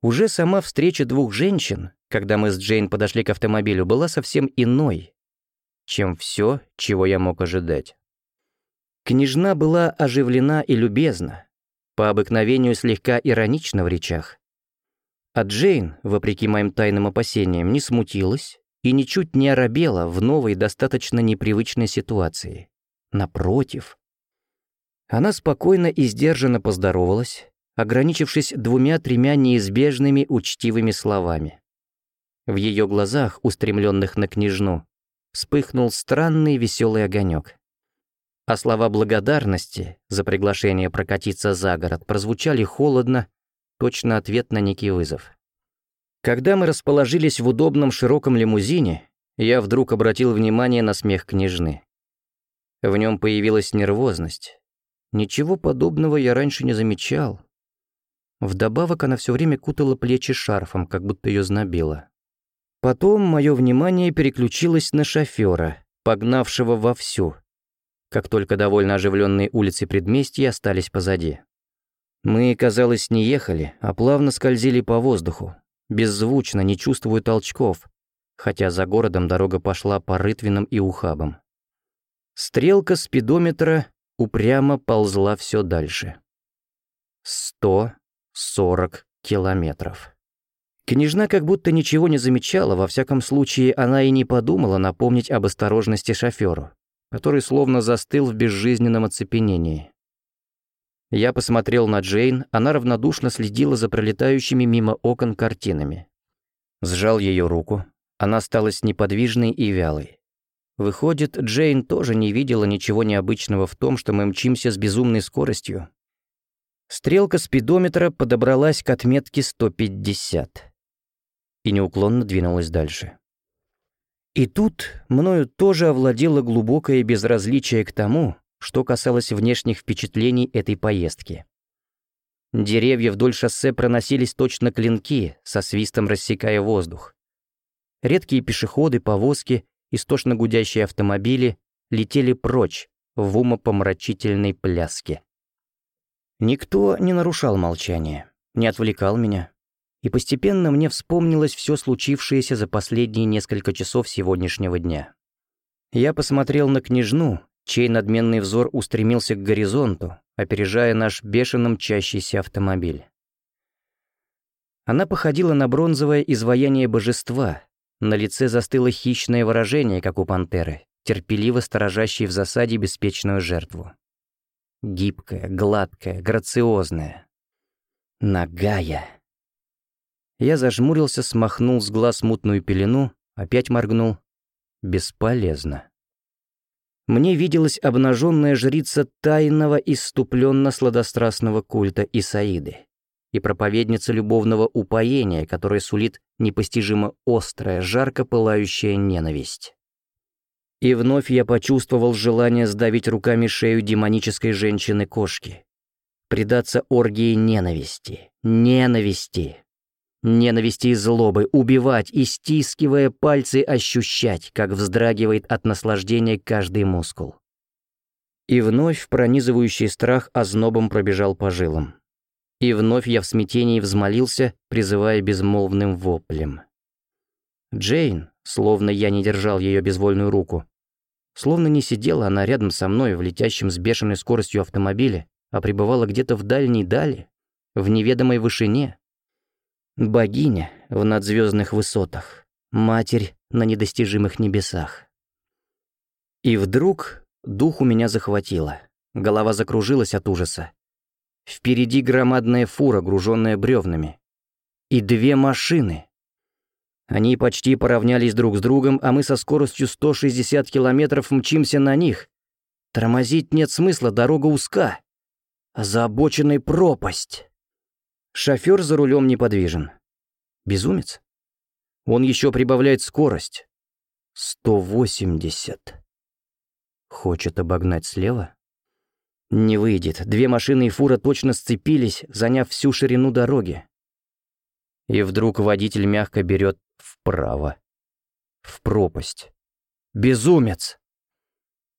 Уже сама встреча двух женщин, когда мы с Джейн подошли к автомобилю, была совсем иной, чем все, чего я мог ожидать. Княжна была оживлена и любезна, по обыкновению слегка иронична в речах. А Джейн, вопреки моим тайным опасениям, не смутилась и ничуть не оробела в новой, достаточно непривычной ситуации. Напротив. Она спокойно и сдержанно поздоровалась, ограничившись двумя-тремя неизбежными учтивыми словами. В ее глазах, устремленных на княжну, вспыхнул странный веселый огонек. А слова благодарности за приглашение прокатиться за город прозвучали холодно, точно ответ на некий вызов. Когда мы расположились в удобном широком лимузине, я вдруг обратил внимание на смех княжны. В нем появилась нервозность. Ничего подобного я раньше не замечал. Вдобавок она все время кутала плечи шарфом, как будто ее знобило. Потом мое внимание переключилось на шофера, погнавшего вовсю, как только довольно оживленные улицы предместья остались позади. Мы, казалось, не ехали, а плавно скользили по воздуху, беззвучно, не чувствуя толчков, хотя за городом дорога пошла по рытвинам и ухабам. Стрелка спидометра упрямо ползла все дальше. Сто сорок километров. Княжна как будто ничего не замечала, во всяком случае, она и не подумала напомнить об осторожности шоферу, который словно застыл в безжизненном оцепенении. Я посмотрел на Джейн, она равнодушно следила за пролетающими мимо окон картинами. Сжал ее руку, она осталась неподвижной и вялой. Выходит, Джейн тоже не видела ничего необычного в том, что мы мчимся с безумной скоростью, Стрелка спидометра подобралась к отметке 150 и неуклонно двинулась дальше. И тут мною тоже овладело глубокое безразличие к тому, что касалось внешних впечатлений этой поездки. Деревья вдоль шоссе проносились точно клинки, со свистом рассекая воздух. Редкие пешеходы, повозки, истошно гудящие автомобили летели прочь в умопомрачительной пляске. Никто не нарушал молчание, не отвлекал меня. И постепенно мне вспомнилось все случившееся за последние несколько часов сегодняшнего дня. Я посмотрел на княжну, чей надменный взор устремился к горизонту, опережая наш бешено мчащийся автомобиль. Она походила на бронзовое изваяние божества, на лице застыло хищное выражение, как у пантеры, терпеливо сторожащей в засаде беспечную жертву. Гибкая, гладкая, грациозная. Нагая. Я зажмурился, смахнул с глаз мутную пелену, опять моргнул. Бесполезно. Мне виделась обнаженная жрица тайного иступленно-сладострастного культа Исаиды и проповедница любовного упоения, которая сулит непостижимо острая, жарко пылающая ненависть. И вновь я почувствовал желание сдавить руками шею демонической женщины-кошки. Предаться оргии ненависти. Ненависти. Ненависти и злобы, убивать и, стискивая пальцы, ощущать, как вздрагивает от наслаждения каждый мускул. И вновь пронизывающий страх ознобом пробежал по жилам. И вновь я в смятении взмолился, призывая безмолвным воплем. Джейн, словно я не держал ее безвольную руку. Словно не сидела она рядом со мной в летящем с бешеной скоростью автомобиле, а пребывала где-то в дальней дали, в неведомой вышине. Богиня в надзвездных высотах, матерь на недостижимых небесах. И вдруг дух у меня захватило, голова закружилась от ужаса. Впереди громадная фура, груженная бревнами. И две машины — они почти поравнялись друг с другом, а мы со скоростью 160 километров мчимся на них. Тормозить нет смысла, дорога узка. За обочиной пропасть. Шофер за рулем неподвижен. Безумец? Он еще прибавляет скорость. 180. Хочет обогнать слева? Не выйдет. Две машины и фура точно сцепились, заняв всю ширину дороги. И вдруг водитель мягко берет вправо. В пропасть. Безумец!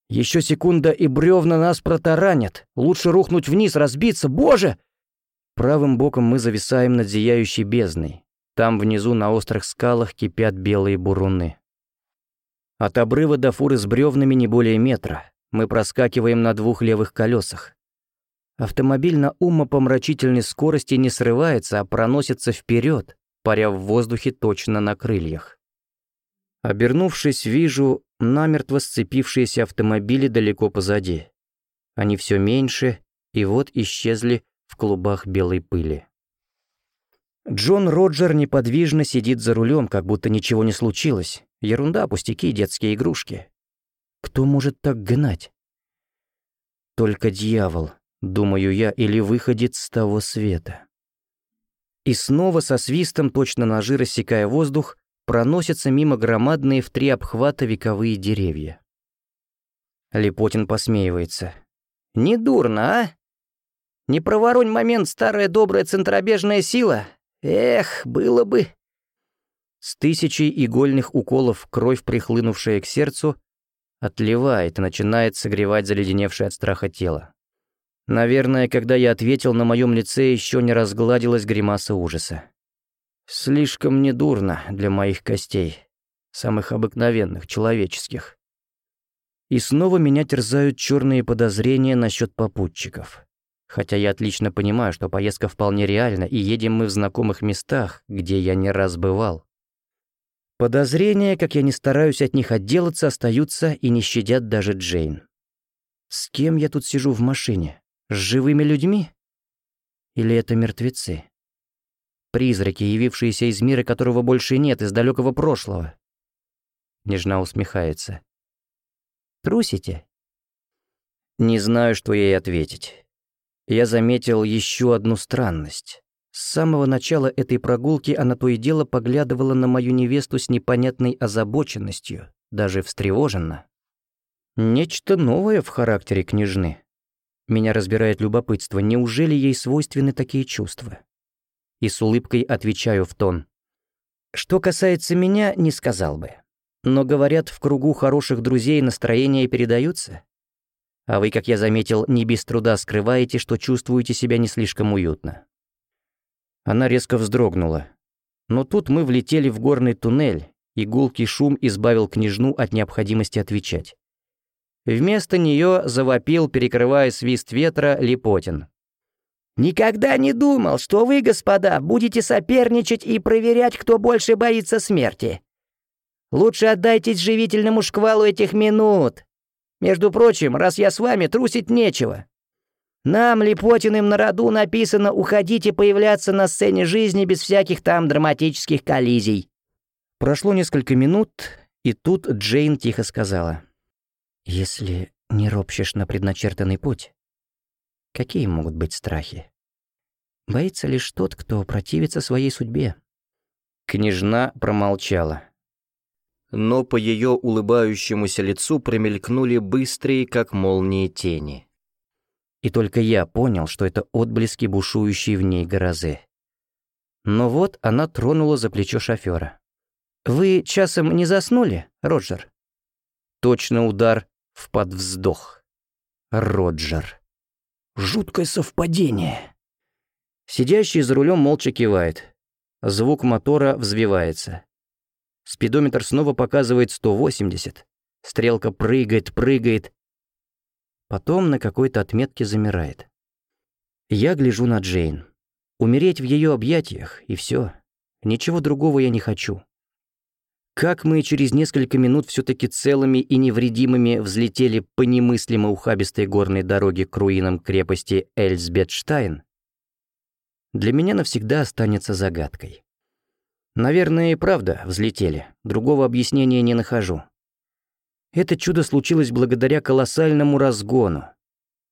Еще секунда, и бревна нас протаранят. Лучше рухнуть вниз, разбиться. Боже! Правым боком мы зависаем над зияющей бездной. Там внизу на острых скалах кипят белые буруны. От обрыва до фуры с бревнами не более метра. Мы проскакиваем на двух левых колесах. Автомобиль на умопомрачительной скорости не срывается, а проносится вперед, паря в воздухе точно на крыльях. Обернувшись, вижу намертво сцепившиеся автомобили далеко позади. Они все меньше, и вот исчезли в клубах белой пыли. Джон Роджер неподвижно сидит за рулем, как будто ничего не случилось. Ерунда, пустяки, детские игрушки. Кто может так гнать? Только дьявол, думаю я, или выходит с того света. И снова со свистом, точно ножи рассекая воздух, проносятся мимо громадные в три обхвата вековые деревья. Лепотин посмеивается. «Недурно, а? Не проворонь момент старая добрая центробежная сила? Эх, было бы...» С тысячей игольных уколов кровь, прихлынувшая к сердцу, отливает и начинает согревать заледеневшее от страха тело. Наверное, когда я ответил, на моем лице еще не разгладилась гримаса ужаса. Слишком недурно для моих костей, самых обыкновенных, человеческих. И снова меня терзают черные подозрения насчет попутчиков. Хотя я отлично понимаю, что поездка вполне реальна, и едем мы в знакомых местах, где я не раз бывал. Подозрения, как я не стараюсь от них отделаться, остаются и не щадят даже Джейн. С кем я тут сижу в машине? С живыми людьми? Или это мертвецы? Призраки, явившиеся из мира, которого больше нет, из далекого прошлого. Нежна усмехается. Трусите? Не знаю, что ей ответить. Я заметил еще одну странность. С самого начала этой прогулки она то и дело поглядывала на мою невесту с непонятной озабоченностью, даже встревоженно. Нечто новое в характере княжны. Меня разбирает любопытство, неужели ей свойственны такие чувства? И с улыбкой отвечаю в тон. Что касается меня, не сказал бы. Но говорят, в кругу хороших друзей настроения передаются. А вы, как я заметил, не без труда скрываете, что чувствуете себя не слишком уютно. Она резко вздрогнула. Но тут мы влетели в горный туннель, и гулкий шум избавил княжну от необходимости отвечать. Вместо нее завопил, перекрывая свист ветра, Липотин. «Никогда не думал, что вы, господа, будете соперничать и проверять, кто больше боится смерти. Лучше отдайтесь живительному шквалу этих минут. Между прочим, раз я с вами, трусить нечего. Нам, Липотиным, на роду написано уходить и появляться на сцене жизни без всяких там драматических коллизий». Прошло несколько минут, и тут Джейн тихо сказала. «Если не ропщешь на предначертанный путь, какие могут быть страхи? Боится лишь тот, кто противится своей судьбе». Княжна промолчала. Но по ее улыбающемуся лицу промелькнули быстрые, как молнии, тени. И только я понял, что это отблески бушующей в ней грозы. Но вот она тронула за плечо шофера. «Вы часом не заснули, Роджер?» Точно удар в подвздох. Роджер. Жуткое совпадение. Сидящий за рулем молча кивает. Звук мотора взвивается. Спидометр снова показывает 180. Стрелка прыгает, прыгает, Потом на какой-то отметке замирает. Я гляжу на Джейн. Умереть в ее объятиях, и все. Ничего другого я не хочу. Как мы через несколько минут все таки целыми и невредимыми взлетели по немыслимо ухабистой горной дороге к руинам крепости Эльсбетштайн, для меня навсегда останется загадкой. Наверное, и правда взлетели, другого объяснения не нахожу. Это чудо случилось благодаря колоссальному разгону,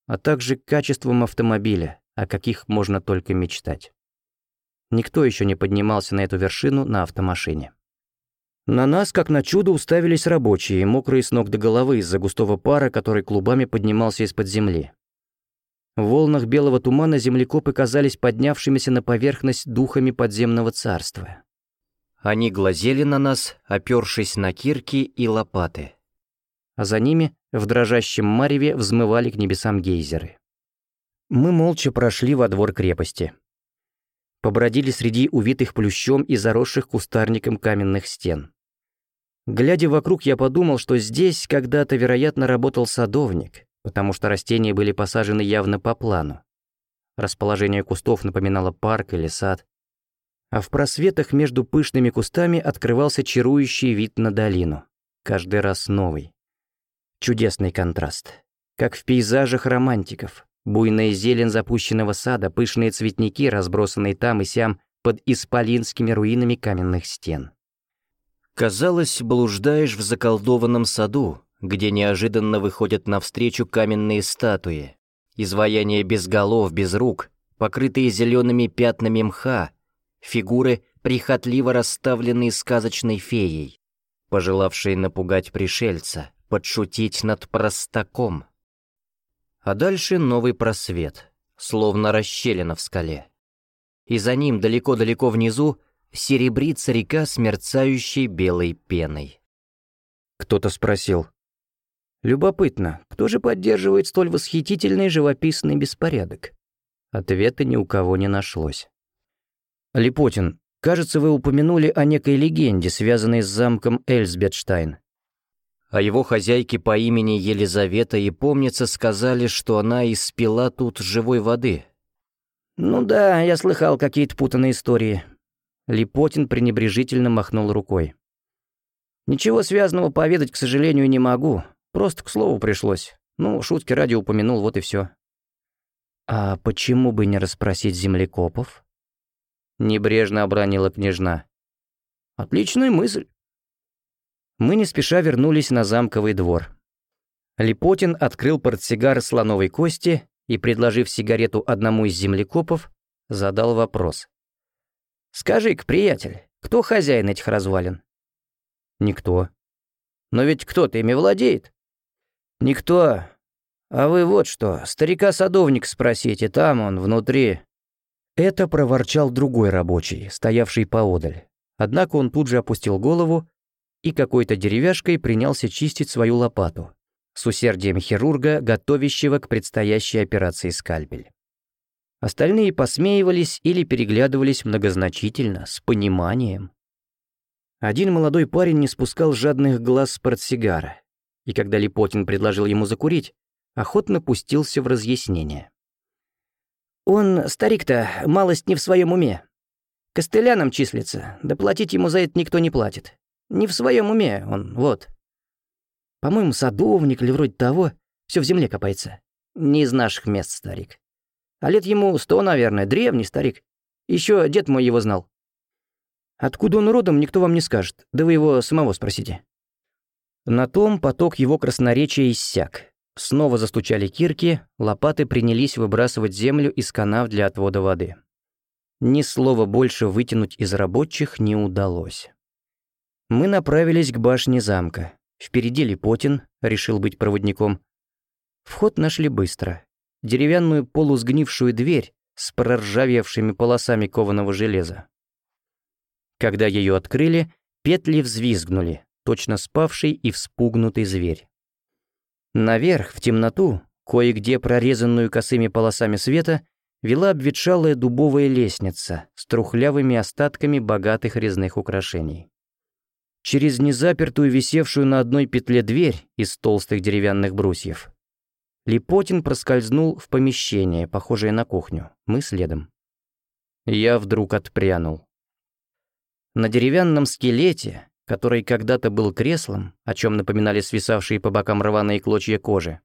а также качествам автомобиля, о каких можно только мечтать. Никто еще не поднимался на эту вершину на автомашине. На нас, как на чудо, уставились рабочие, мокрые с ног до головы из-за густого пара, который клубами поднимался из-под земли. В волнах белого тумана землекопы казались поднявшимися на поверхность духами подземного царства. Они глазели на нас, опёршись на кирки и лопаты а за ними в дрожащем мареве взмывали к небесам гейзеры. Мы молча прошли во двор крепости. побродили среди увитых плющом и заросших кустарником каменных стен. Глядя вокруг, я подумал, что здесь когда-то, вероятно, работал садовник, потому что растения были посажены явно по плану. Расположение кустов напоминало парк или сад, а в просветах между пышными кустами открывался чарующий вид на долину, каждый раз новый. Чудесный контраст, как в пейзажах романтиков. Буйная зелень запущенного сада, пышные цветники, разбросанные там и сям под исполинскими руинами каменных стен. Казалось, блуждаешь в заколдованном саду, где неожиданно выходят навстречу каменные статуи, изваяния без голов, без рук, покрытые зелеными пятнами мха, фигуры, прихотливо расставленные сказочной феей, пожелавшей напугать пришельца, подшутить над простаком. А дальше новый просвет, словно расщелина в скале. И за ним далеко-далеко внизу серебрится река с мерцающей белой пеной. Кто-то спросил. «Любопытно, кто же поддерживает столь восхитительный живописный беспорядок?» Ответа ни у кого не нашлось. «Липотин, кажется, вы упомянули о некой легенде, связанной с замком Эльсбетштайн а его хозяйке по имени Елизавета и помнится сказали, что она испила тут живой воды. «Ну да, я слыхал какие-то путанные истории». Липотин пренебрежительно махнул рукой. «Ничего связанного поведать, к сожалению, не могу. Просто к слову пришлось. Ну, шутки ради упомянул, вот и все. «А почему бы не расспросить землекопов?» Небрежно обронила княжна. «Отличная мысль мы не спеша вернулись на замковый двор. Липотин открыл портсигар слоновой кости и, предложив сигарету одному из землекопов, задал вопрос. «Скажи-ка, приятель, кто хозяин этих развалин?» «Никто». «Но ведь кто-то ими владеет?» «Никто. А вы вот что, старика-садовник спросите, там он, внутри». Это проворчал другой рабочий, стоявший поодаль. Однако он тут же опустил голову и какой-то деревяшкой принялся чистить свою лопату, с усердием хирурга, готовящего к предстоящей операции скальпель. Остальные посмеивались или переглядывались многозначительно, с пониманием. Один молодой парень не спускал жадных глаз с портсигара, и когда Липотин предложил ему закурить, охотно пустился в разъяснение. «Он, старик-то, малость не в своем уме. Костыляном числится, да платить ему за это никто не платит. Не в своем уме он, вот. По-моему, садовник или вроде того, все в земле копается. Не из наших мест, старик. А лет ему сто, наверное, древний старик. Еще дед мой его знал. Откуда он родом, никто вам не скажет, да вы его самого спросите. На том поток его красноречия иссяк. Снова застучали кирки, лопаты принялись выбрасывать землю из канав для отвода воды. Ни слова больше вытянуть из рабочих не удалось. Мы направились к башне замка. Впереди Липотин, решил быть проводником. Вход нашли быстро. Деревянную полусгнившую дверь с проржавевшими полосами кованого железа. Когда ее открыли, петли взвизгнули, точно спавший и вспугнутый зверь. Наверх, в темноту, кое-где прорезанную косыми полосами света, вела обветшалая дубовая лестница с трухлявыми остатками богатых резных украшений. Через незапертую, висевшую на одной петле дверь из толстых деревянных брусьев. Липотин проскользнул в помещение, похожее на кухню. Мы следом. Я вдруг отпрянул. На деревянном скелете, который когда-то был креслом, о чем напоминали свисавшие по бокам рваные клочья кожи,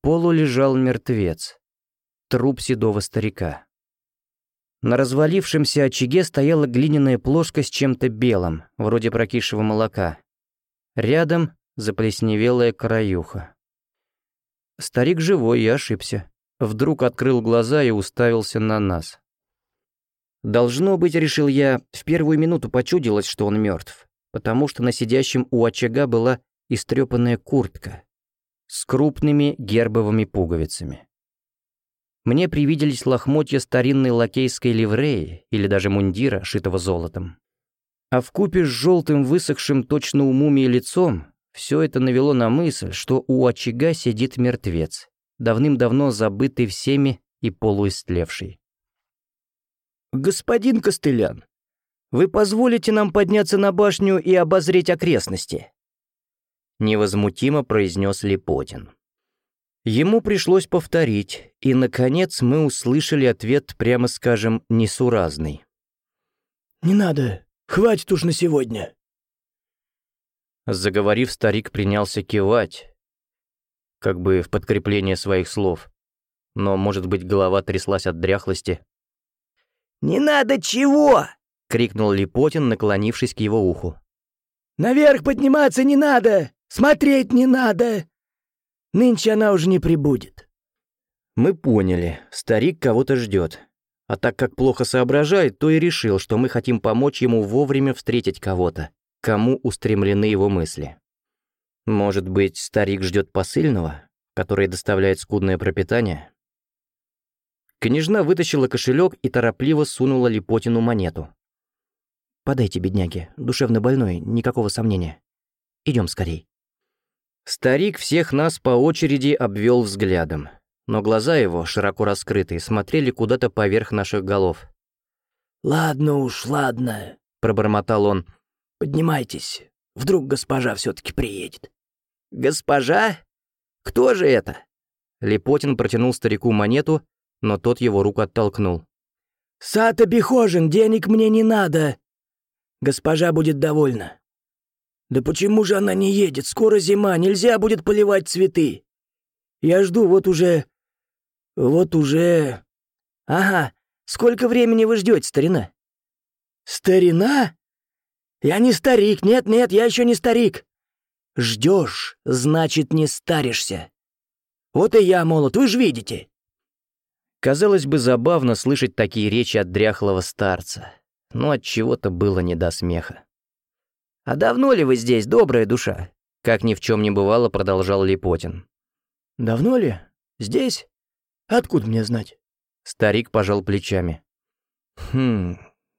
полу лежал мертвец. Труп седого старика. На развалившемся очаге стояла глиняная плошка с чем-то белым, вроде прокисшего молока. Рядом заплесневелая краюха. Старик живой, я ошибся. Вдруг открыл глаза и уставился на нас. Должно быть, решил я, в первую минуту почудилось, что он мертв, потому что на сидящем у очага была истрепанная куртка с крупными гербовыми пуговицами. Мне привиделись лохмотья старинной лакейской ливреи или даже мундира, шитого золотом. А в купе с желтым высохшим точно у мумии лицом все это навело на мысль, что у очага сидит мертвец, давным-давно забытый всеми и полуистлевший. «Господин Костылян, вы позволите нам подняться на башню и обозреть окрестности?» Невозмутимо произнес Липотин. Ему пришлось повторить, и, наконец, мы услышали ответ, прямо скажем, несуразный. «Не надо, хватит уж на сегодня». Заговорив, старик принялся кивать, как бы в подкрепление своих слов. Но, может быть, голова тряслась от дряхлости. «Не надо чего?» — крикнул Липотин, наклонившись к его уху. «Наверх подниматься не надо! Смотреть не надо! Нынче она уже не прибудет». Мы поняли, старик кого-то ждет. А так как плохо соображает, то и решил, что мы хотим помочь ему вовремя встретить кого-то, кому устремлены его мысли. Может быть, старик ждет посыльного, который доставляет скудное пропитание? Княжна вытащила кошелек и торопливо сунула Липотину монету. «Подайте, бедняги, душевно больной, никакого сомнения. Идем скорей». Старик всех нас по очереди обвел взглядом но глаза его, широко раскрытые, смотрели куда-то поверх наших голов. «Ладно уж, ладно», — пробормотал он. «Поднимайтесь, вдруг госпожа все-таки приедет». «Госпожа? Кто же это?» Лепотин протянул старику монету, но тот его руку оттолкнул. «Сата Бехожин, денег мне не надо. Госпожа будет довольна». «Да почему же она не едет? Скоро зима, нельзя будет поливать цветы. Я жду вот уже вот уже... Ага, сколько времени вы ждете, старина? Старина? Я не старик, нет-нет, я еще не старик. Ждешь, значит, не старишься. Вот и я молод, вы же видите. Казалось бы, забавно слышать такие речи от дряхлого старца, но от чего-то было не до смеха. «А давно ли вы здесь, добрая душа?» Как ни в чем не бывало, продолжал Липотин. «Давно ли? Здесь? Откуда мне знать?» Старик пожал плечами. «Хм,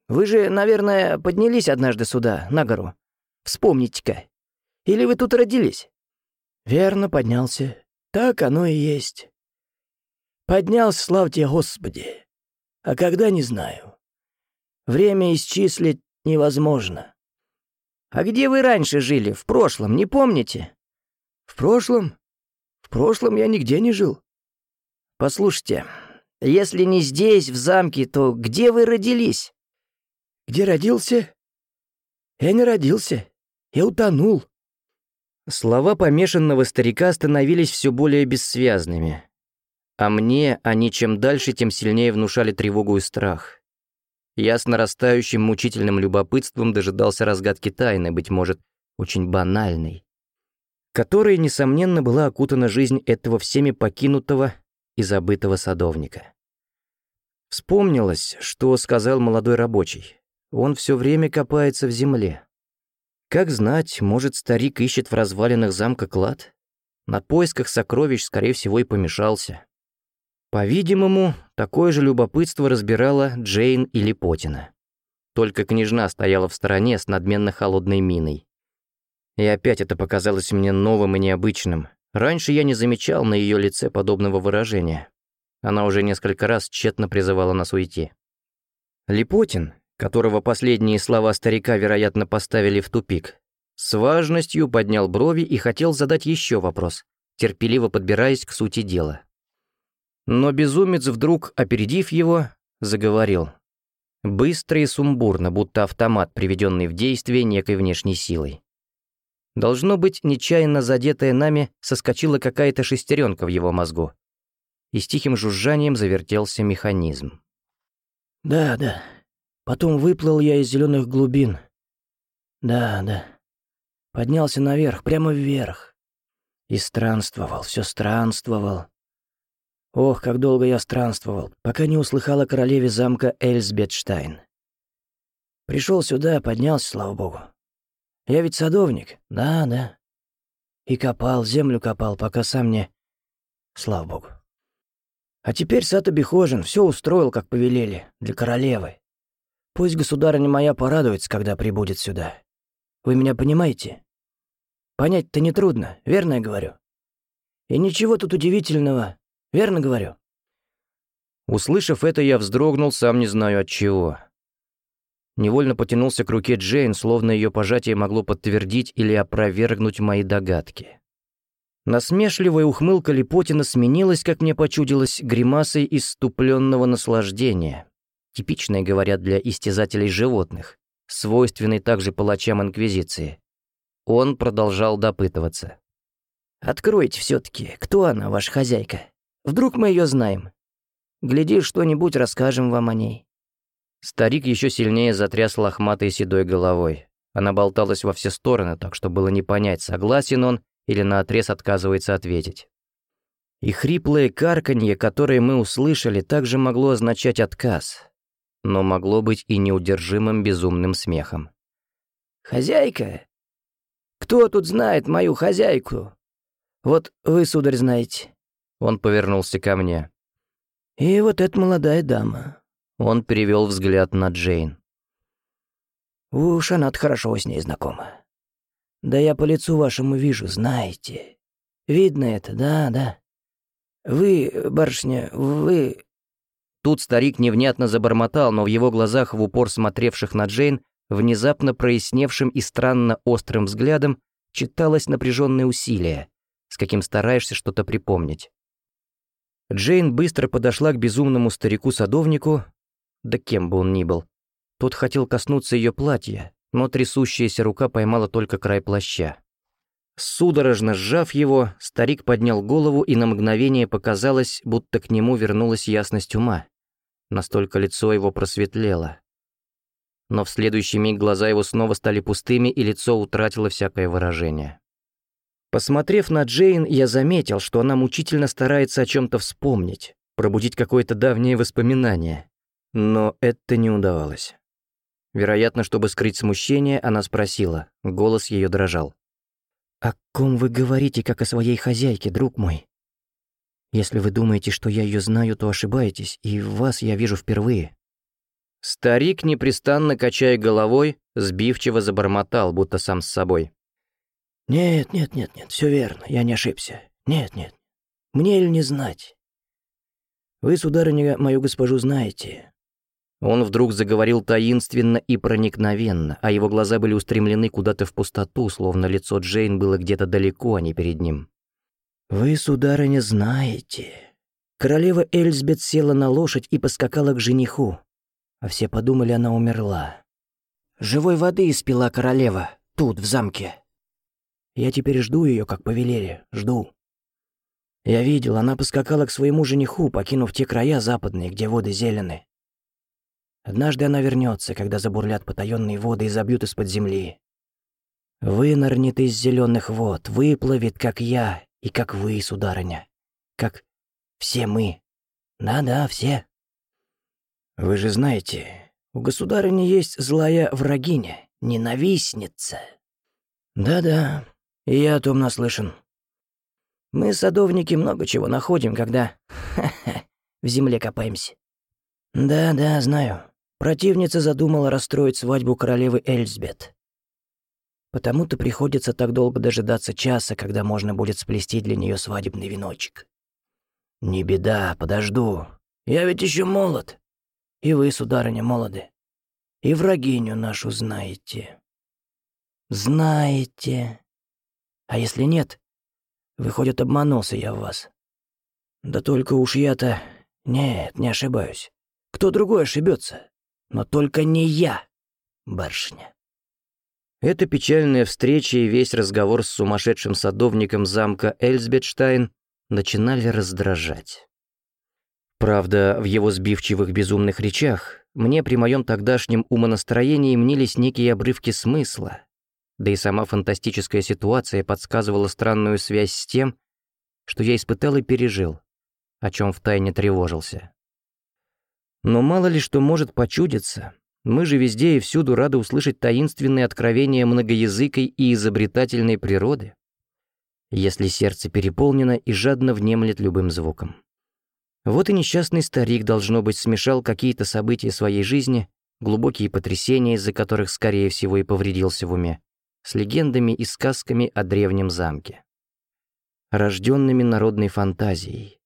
вы же, наверное, поднялись однажды сюда, на гору. Вспомните-ка. Или вы тут родились?» «Верно, поднялся. Так оно и есть. Поднялся, слава тебе, Господи. А когда, не знаю. Время исчислить невозможно». «А где вы раньше жили, в прошлом, не помните?» «В прошлом? В прошлом я нигде не жил. «Послушайте, если не здесь, в замке, то где вы родились?» «Где родился?» «Я не родился. Я утонул». Слова помешанного старика становились все более бессвязными. А мне они чем дальше, тем сильнее внушали тревогу и страх. Я с нарастающим мучительным любопытством дожидался разгадки тайны, быть может, очень банальной, которой, несомненно, была окутана жизнь этого всеми покинутого и забытого садовника. Вспомнилось, что сказал молодой рабочий. Он все время копается в земле. Как знать, может, старик ищет в развалинах замка клад? На поисках сокровищ, скорее всего, и помешался. По-видимому, такое же любопытство разбирала Джейн или Потина. Только княжна стояла в стороне с надменно холодной миной. И опять это показалось мне новым и необычным, Раньше я не замечал на ее лице подобного выражения. Она уже несколько раз тщетно призывала нас уйти. Липотин, которого последние слова старика, вероятно, поставили в тупик, с важностью поднял брови и хотел задать еще вопрос, терпеливо подбираясь к сути дела. Но безумец вдруг, опередив его, заговорил. Быстро и сумбурно, будто автомат, приведенный в действие некой внешней силой. Должно быть, нечаянно задетая нами, соскочила какая-то шестеренка в его мозгу. И с тихим жужжанием завертелся механизм. «Да, да. Потом выплыл я из зеленых глубин. Да, да. Поднялся наверх, прямо вверх. И странствовал, все странствовал. Ох, как долго я странствовал, пока не услыхал о королеве замка Эльсбетштайн. Пришел сюда, поднялся, слава богу. Я ведь садовник. Да, да. И копал, землю копал, пока сам не... Слава богу. А теперь сад обихожен, все устроил, как повелели, для королевы. Пусть государыня моя порадуется, когда прибудет сюда. Вы меня понимаете? Понять-то нетрудно, верно я говорю? И ничего тут удивительного, верно говорю? Услышав это, я вздрогнул, сам не знаю от чего. Невольно потянулся к руке Джейн, словно ее пожатие могло подтвердить или опровергнуть мои догадки. Насмешливая ухмылка Липотина сменилась, как мне почудилось, гримасой иступленного наслаждения, типичной, говорят, для истязателей животных, свойственной также палачам Инквизиции. Он продолжал допытываться. «Откройте все-таки, кто она, ваша хозяйка? Вдруг мы ее знаем? Глядишь, что-нибудь расскажем вам о ней». Старик еще сильнее затряс лохматой седой головой. Она болталась во все стороны, так что было не понять, согласен он или наотрез отказывается ответить. И хриплое карканье, которое мы услышали, также могло означать отказ, но могло быть и неудержимым безумным смехом. «Хозяйка? Кто тут знает мою хозяйку? Вот вы, сударь, знаете». Он повернулся ко мне. «И вот эта молодая дама. Он перевел взгляд на Джейн. «Уж она хорошо с ней знакома. Да я по лицу вашему вижу, знаете. Видно это, да, да. Вы, барышня, вы...» Тут старик невнятно забормотал, но в его глазах, в упор смотревших на Джейн, внезапно проясневшим и странно острым взглядом, читалось напряженное усилие, с каким стараешься что-то припомнить. Джейн быстро подошла к безумному старику-садовнику, да кем бы он ни был. Тот хотел коснуться ее платья, но трясущаяся рука поймала только край плаща. Судорожно сжав его, старик поднял голову, и на мгновение показалось, будто к нему вернулась ясность ума. Настолько лицо его просветлело. Но в следующий миг глаза его снова стали пустыми, и лицо утратило всякое выражение. Посмотрев на Джейн, я заметил, что она мучительно старается о чем то вспомнить, пробудить какое-то давнее воспоминание. Но это не удавалось. Вероятно, чтобы скрыть смущение, она спросила. Голос ее дрожал. «О ком вы говорите, как о своей хозяйке, друг мой? Если вы думаете, что я ее знаю, то ошибаетесь, и вас я вижу впервые». Старик, непрестанно качая головой, сбивчиво забормотал, будто сам с собой. «Нет, нет, нет, нет, все верно, я не ошибся. Нет, нет, мне ли не знать? Вы, сударыня, мою госпожу знаете. Он вдруг заговорил таинственно и проникновенно, а его глаза были устремлены куда-то в пустоту, словно лицо Джейн было где-то далеко, а не перед ним. «Вы, сударыня, знаете. Королева Эльзбет села на лошадь и поскакала к жениху, а все подумали, она умерла. Живой воды испила королева, тут, в замке. Я теперь жду ее, как повелели, жду. Я видел, она поскакала к своему жениху, покинув те края западные, где воды зелены. Однажды она вернется, когда забурлят потаенные воды и забьют из-под земли. Вынырнет из зеленых вод, выплывет, как я и как вы, сударыня. Как все мы. Да-да, все. Вы же знаете, у государыни есть злая врагиня, ненавистница. Да-да, я о том наслышан. Мы, садовники, много чего находим, когда в земле копаемся. Да-да, знаю. Противница задумала расстроить свадьбу королевы Эльзбет. Потому-то приходится так долго дожидаться часа, когда можно будет сплести для нее свадебный веночек. Не беда, подожду. Я ведь еще молод. И вы, сударыня, молоды. И врагиню нашу знаете. Знаете. А если нет, выходит, обманулся я в вас. Да только уж я-то... Нет, не ошибаюсь. Кто другой ошибется? Но только не я, барышня. Эта печальная встреча и весь разговор с сумасшедшим садовником замка Эльсбетштайн начинали раздражать. Правда, в его сбивчивых безумных речах мне при моем тогдашнем умонастроении мнились некие обрывки смысла, да и сама фантастическая ситуация подсказывала странную связь с тем, что я испытал и пережил, о чем втайне тревожился. Но мало ли что может почудиться. Мы же везде и всюду рады услышать таинственные откровения многоязыкой и изобретательной природы, если сердце переполнено и жадно внемлет любым звуком. Вот и несчастный старик, должно быть, смешал какие-то события своей жизни, глубокие потрясения, из-за которых, скорее всего, и повредился в уме, с легендами и сказками о древнем замке, рожденными народной фантазией,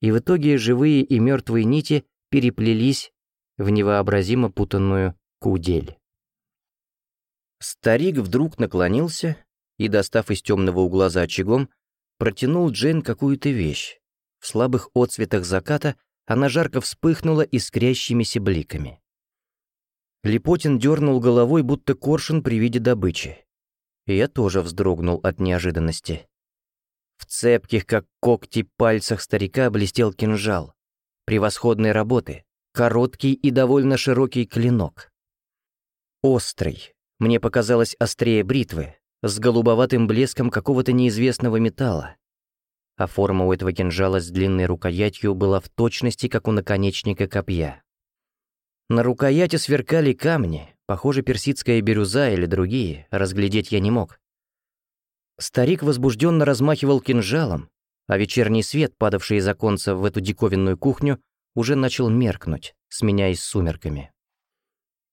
и в итоге живые и мертвые нити переплелись в невообразимо путанную кудель. Старик вдруг наклонился и, достав из темного угла за очагом, протянул Джейн какую-то вещь. В слабых отцветах заката она жарко вспыхнула искрящимися бликами. Липотин дернул головой, будто коршун при виде добычи. И я тоже вздрогнул от неожиданности. В цепких, как когти, пальцах старика блестел кинжал. Превосходной работы, короткий и довольно широкий клинок. Острый, мне показалось острее бритвы, с голубоватым блеском какого-то неизвестного металла. А форма у этого кинжала с длинной рукоятью была в точности, как у наконечника копья. На рукояти сверкали камни, похоже, персидская бирюза или другие, разглядеть я не мог. Старик возбужденно размахивал кинжалом, а вечерний свет, падавший из оконца в эту диковинную кухню, уже начал меркнуть, сменяясь сумерками.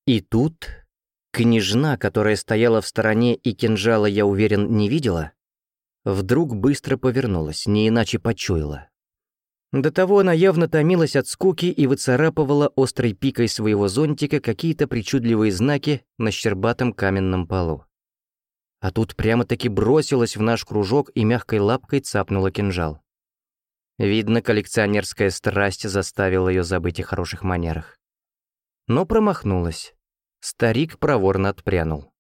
И тут княжна, которая стояла в стороне и кинжала, я уверен, не видела, вдруг быстро повернулась, не иначе почуяла. До того она явно томилась от скуки и выцарапывала острой пикой своего зонтика какие-то причудливые знаки на щербатом каменном полу а тут прямо-таки бросилась в наш кружок и мягкой лапкой цапнула кинжал. Видно, коллекционерская страсть заставила ее забыть о хороших манерах. Но промахнулась. Старик проворно отпрянул.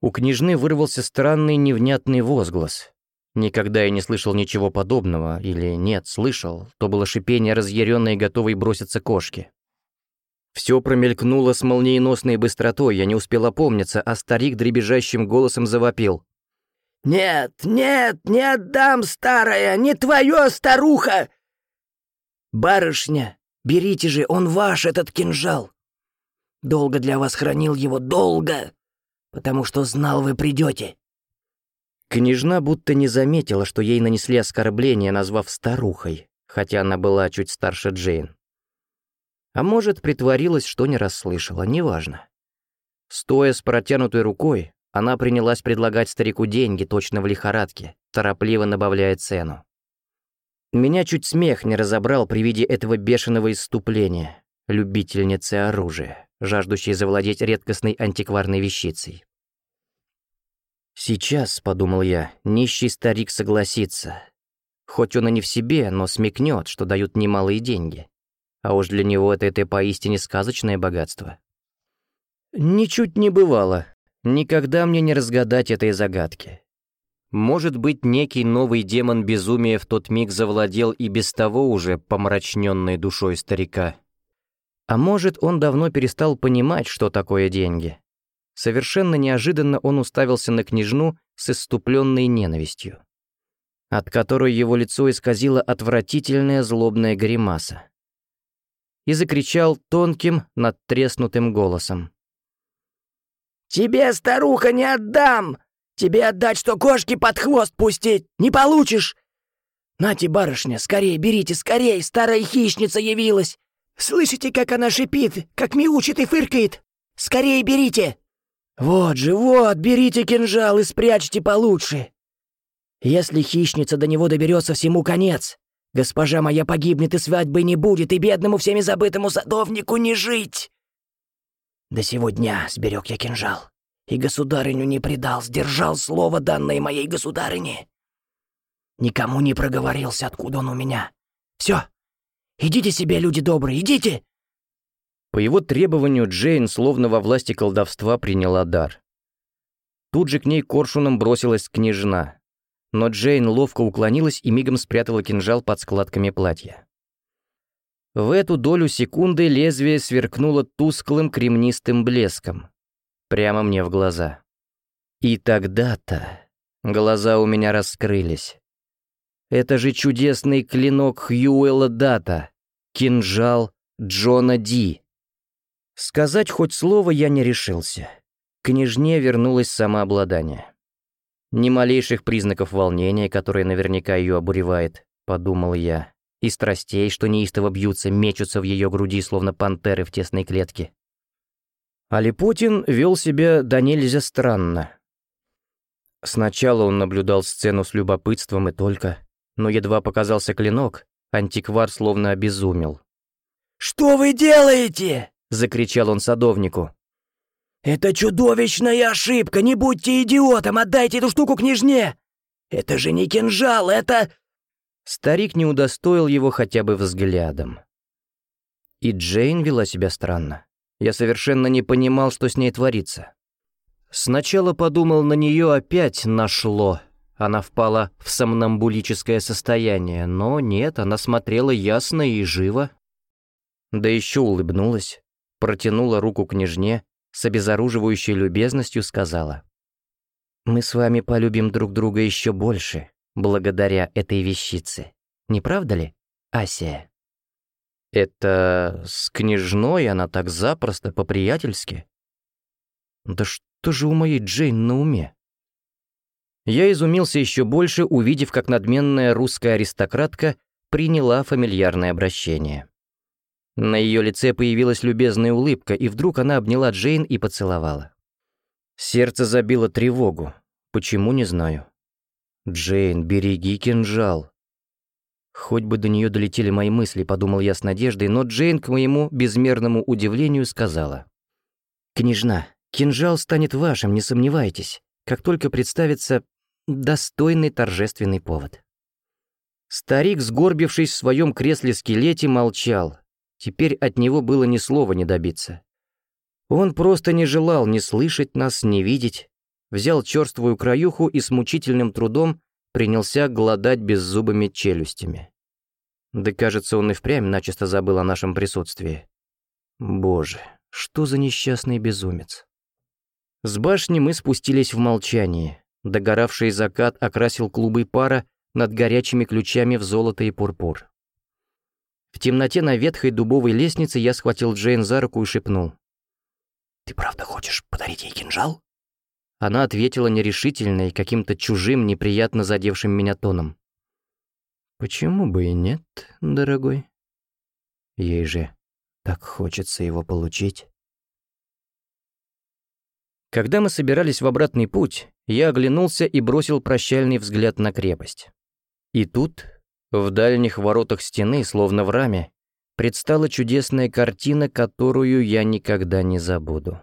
У княжны вырвался странный невнятный возглас. Никогда я не слышал ничего подобного, или нет, слышал, то было шипение разъяренной и готовой броситься кошки. Все промелькнуло с молниеносной быстротой, я не успел опомниться, а старик дребезжащим голосом завопил. «Нет, нет, не отдам, старая, не твое, старуха!» «Барышня, берите же, он ваш, этот кинжал. Долго для вас хранил его, долго, потому что знал, вы придете». Княжна будто не заметила, что ей нанесли оскорбление, назвав старухой, хотя она была чуть старше Джейн. А может, притворилась, что не расслышала, неважно. Стоя с протянутой рукой, она принялась предлагать старику деньги точно в лихорадке, торопливо набавляя цену. Меня чуть смех не разобрал при виде этого бешеного исступления, любительницы оружия, жаждущей завладеть редкостной антикварной вещицей. «Сейчас», — подумал я, — «нищий старик согласится. Хоть он и не в себе, но смекнет, что дают немалые деньги. А уж для него это, поистине сказочное богатство. Ничуть не бывало. Никогда мне не разгадать этой загадки. Может быть, некий новый демон безумия в тот миг завладел и без того уже помрачненной душой старика. А может, он давно перестал понимать, что такое деньги. Совершенно неожиданно он уставился на княжну с иступленной ненавистью, от которой его лицо исказило отвратительная злобная гримаса и закричал тонким, надтреснутым голосом. «Тебе, старуха, не отдам! Тебе отдать, что кошки под хвост пустить! Не получишь! Нате, барышня, скорее берите, скорее, старая хищница явилась! Слышите, как она шипит, как мяучит и фыркает? Скорее берите! Вот же, вот, берите кинжал и спрячьте получше! Если хищница до него доберется, всему конец!» Госпожа моя погибнет, и свадьбы не будет, и бедному всеми забытому садовнику не жить. До сего дня сберег я кинжал, и государыню не предал, сдержал слово, данное моей государыне. Никому не проговорился, откуда он у меня. Все, идите себе, люди добрые, идите!» По его требованию Джейн, словно во власти колдовства, приняла дар. Тут же к ней коршуном бросилась княжна, но Джейн ловко уклонилась и мигом спрятала кинжал под складками платья. В эту долю секунды лезвие сверкнуло тусклым кремнистым блеском. Прямо мне в глаза. И тогда-то глаза у меня раскрылись. Это же чудесный клинок Хьюэлла Дата, кинжал Джона Ди. Сказать хоть слово я не решился. Княжне вернулось самообладание. Ни малейших признаков волнения, которое наверняка ее обуревает, подумал я, и страстей, что неистово бьются, мечутся в ее груди, словно пантеры в тесной клетке. Алипутин вел себя до нельзя странно. Сначала он наблюдал сцену с любопытством и только, но едва показался клинок, Антиквар словно обезумел. «Что вы делаете?» — закричал он садовнику. «Это чудовищная ошибка! Не будьте идиотом! Отдайте эту штуку княжне! Это же не кинжал, это...» Старик не удостоил его хотя бы взглядом. И Джейн вела себя странно. Я совершенно не понимал, что с ней творится. Сначала подумал, на нее опять нашло. Она впала в сомнамбулическое состояние, но нет, она смотрела ясно и живо. Да еще улыбнулась, протянула руку княжне, с обезоруживающей любезностью сказала. «Мы с вами полюбим друг друга еще больше, благодаря этой вещице. Не правда ли, Асия?» «Это с княжной она так запросто, по-приятельски?» «Да что же у моей Джейн на уме?» Я изумился еще больше, увидев, как надменная русская аристократка приняла фамильярное обращение. На ее лице появилась любезная улыбка, и вдруг она обняла Джейн и поцеловала. Сердце забило тревогу. Почему, не знаю. «Джейн, береги кинжал». Хоть бы до нее долетели мои мысли, подумал я с надеждой, но Джейн, к моему безмерному удивлению, сказала. «Княжна, кинжал станет вашим, не сомневайтесь, как только представится достойный торжественный повод». Старик, сгорбившись в своем кресле-скелете, молчал, Теперь от него было ни слова не добиться. Он просто не желал ни слышать нас, ни видеть, взял черствую краюху и с мучительным трудом принялся глодать беззубыми челюстями. Да кажется, он и впрямь начисто забыл о нашем присутствии. Боже, что за несчастный безумец. С башни мы спустились в молчании. Догоравший закат окрасил клубы пара над горячими ключами в золото и пурпур. В темноте на ветхой дубовой лестнице я схватил Джейн за руку и шепнул. «Ты правда хочешь подарить ей кинжал?» Она ответила нерешительно и каким-то чужим, неприятно задевшим меня тоном. «Почему бы и нет, дорогой? Ей же так хочется его получить». Когда мы собирались в обратный путь, я оглянулся и бросил прощальный взгляд на крепость. И тут в дальних воротах стены, словно в раме, предстала чудесная картина, которую я никогда не забуду.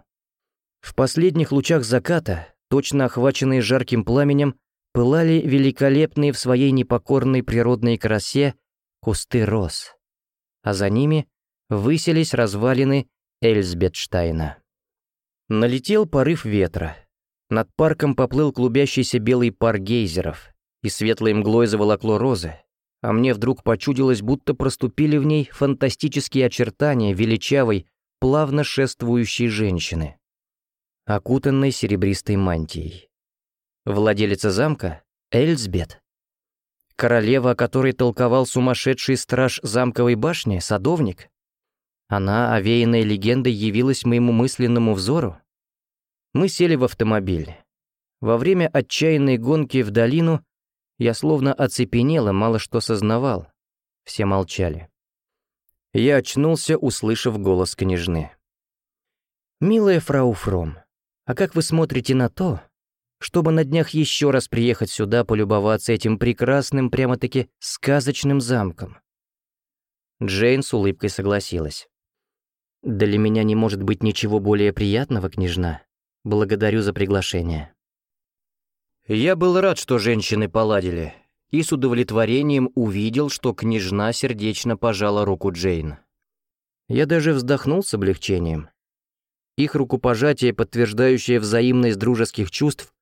В последних лучах заката, точно охваченные жарким пламенем, пылали великолепные в своей непокорной природной красе кусты роз, а за ними высились развалины Эльсбетштайна. Налетел порыв ветра. Над парком поплыл клубящийся белый пар гейзеров, и светлой мглой заволокло розы, а мне вдруг почудилось, будто проступили в ней фантастические очертания величавой, плавно шествующей женщины, окутанной серебристой мантией. Владелица замка — Эльзбет. Королева, о которой толковал сумасшедший страж замковой башни, садовник. Она, овеянная легендой, явилась моему мысленному взору. Мы сели в автомобиль. Во время отчаянной гонки в долину я словно оцепенел и мало что сознавал. Все молчали. Я очнулся, услышав голос княжны. «Милая фрау Фром, а как вы смотрите на то, чтобы на днях еще раз приехать сюда полюбоваться этим прекрасным, прямо-таки сказочным замком?» Джейн с улыбкой согласилась. «Для меня не может быть ничего более приятного, княжна. Благодарю за приглашение». Я был рад, что женщины поладили, и с удовлетворением увидел, что княжна сердечно пожала руку Джейн. Я даже вздохнул с облегчением. Их рукопожатие, подтверждающее взаимность дружеских чувств,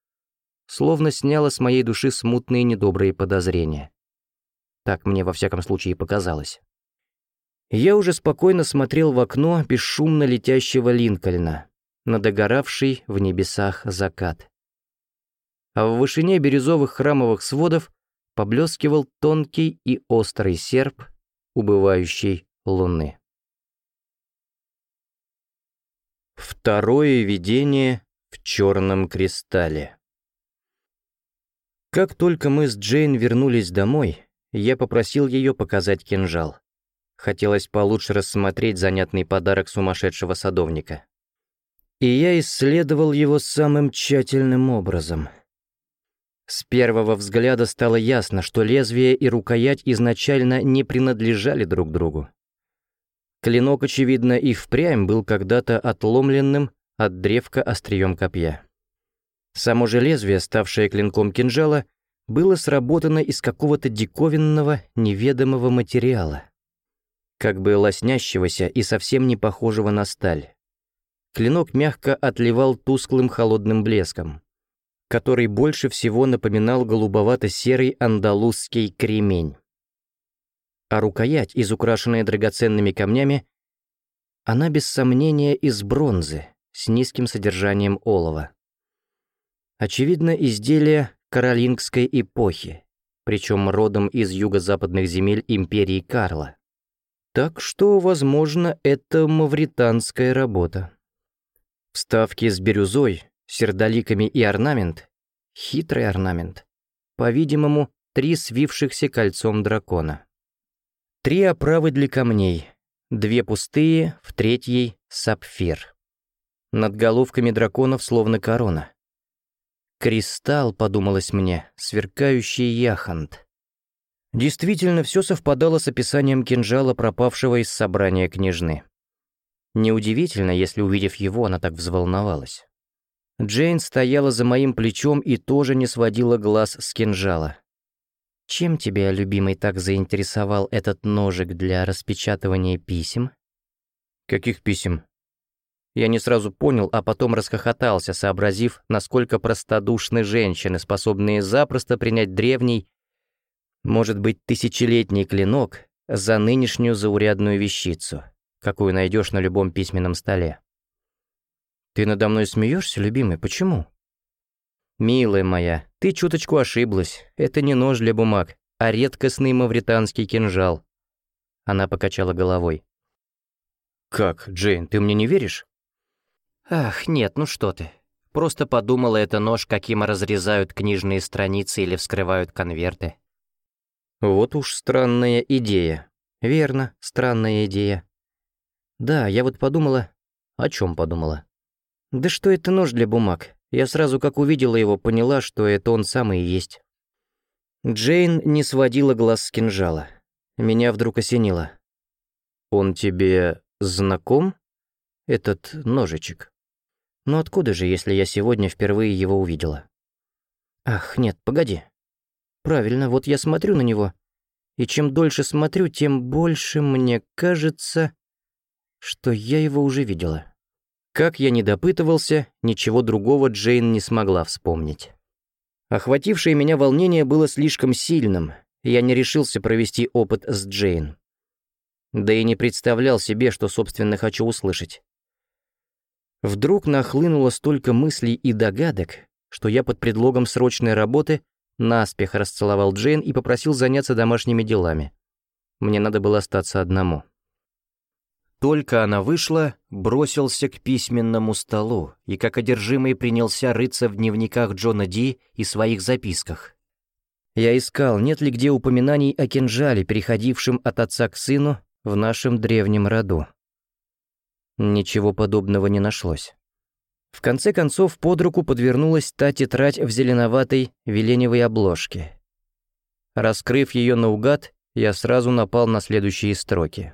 словно сняло с моей души смутные недобрые подозрения. Так мне во всяком случае показалось. Я уже спокойно смотрел в окно бесшумно летящего Линкольна на догоравший в небесах закат а в вышине бирюзовых храмовых сводов поблескивал тонкий и острый серп убывающей луны. Второе видение в черном кристалле. Как только мы с Джейн вернулись домой, я попросил ее показать кинжал. Хотелось получше рассмотреть занятный подарок сумасшедшего садовника. И я исследовал его самым тщательным образом — С первого взгляда стало ясно, что лезвие и рукоять изначально не принадлежали друг другу. Клинок, очевидно, и впрямь был когда-то отломленным от древка острием копья. Само же лезвие, ставшее клинком кинжала, было сработано из какого-то диковинного, неведомого материала, как бы лоснящегося и совсем не похожего на сталь. Клинок мягко отливал тусклым холодным блеском, который больше всего напоминал голубовато-серый андалузский кремень а рукоять, изукрашенная драгоценными камнями, она без сомнения из бронзы, с низким содержанием олова. Очевидно, изделие каролингской эпохи, причем родом из юго-западных земель империи Карла. Так что, возможно, это мавританская работа. Вставки с бирюзой, сердоликами и орнамент, хитрый орнамент, по-видимому, три свившихся кольцом дракона. Три оправы для камней, две пустые, в третьей — сапфир. Над головками драконов словно корона. «Кристалл», — подумалось мне, — сверкающий яхонт. Действительно, все совпадало с описанием кинжала, пропавшего из собрания княжны. Неудивительно, если, увидев его, она так взволновалась. Джейн стояла за моим плечом и тоже не сводила глаз с кинжала. Чем тебя, любимый, так заинтересовал этот ножик для распечатывания писем? Каких писем? Я не сразу понял, а потом расхохотался, сообразив, насколько простодушны женщины, способные запросто принять древний, может быть, тысячелетний клинок за нынешнюю заурядную вещицу, какую найдешь на любом письменном столе. Ты надо мной смеешься, любимый, почему? «Милая моя, ты чуточку ошиблась. Это не нож для бумаг, а редкостный мавританский кинжал». Она покачала головой. «Как, Джейн, ты мне не веришь?» «Ах, нет, ну что ты. Просто подумала, это нож, каким разрезают книжные страницы или вскрывают конверты». «Вот уж странная идея. Верно, странная идея. Да, я вот подумала... О чем подумала? Да что это нож для бумаг? Я сразу, как увидела его, поняла, что это он самый и есть. Джейн не сводила глаз с кинжала. Меня вдруг осенило. «Он тебе знаком, этот ножичек? Но ну откуда же, если я сегодня впервые его увидела?» «Ах, нет, погоди. Правильно, вот я смотрю на него, и чем дольше смотрю, тем больше мне кажется, что я его уже видела». Как я не допытывался, ничего другого Джейн не смогла вспомнить. Охватившее меня волнение было слишком сильным, и я не решился провести опыт с Джейн. Да и не представлял себе, что, собственно, хочу услышать. Вдруг нахлынуло столько мыслей и догадок, что я под предлогом срочной работы наспех расцеловал Джейн и попросил заняться домашними делами. Мне надо было остаться одному. Только она вышла, бросился к письменному столу и как одержимый принялся рыться в дневниках Джона Ди и своих записках. Я искал, нет ли где упоминаний о кинжале, переходившем от отца к сыну в нашем древнем роду. Ничего подобного не нашлось. В конце концов, под руку подвернулась та тетрадь в зеленоватой веленевой обложке. Раскрыв ее наугад, я сразу напал на следующие строки.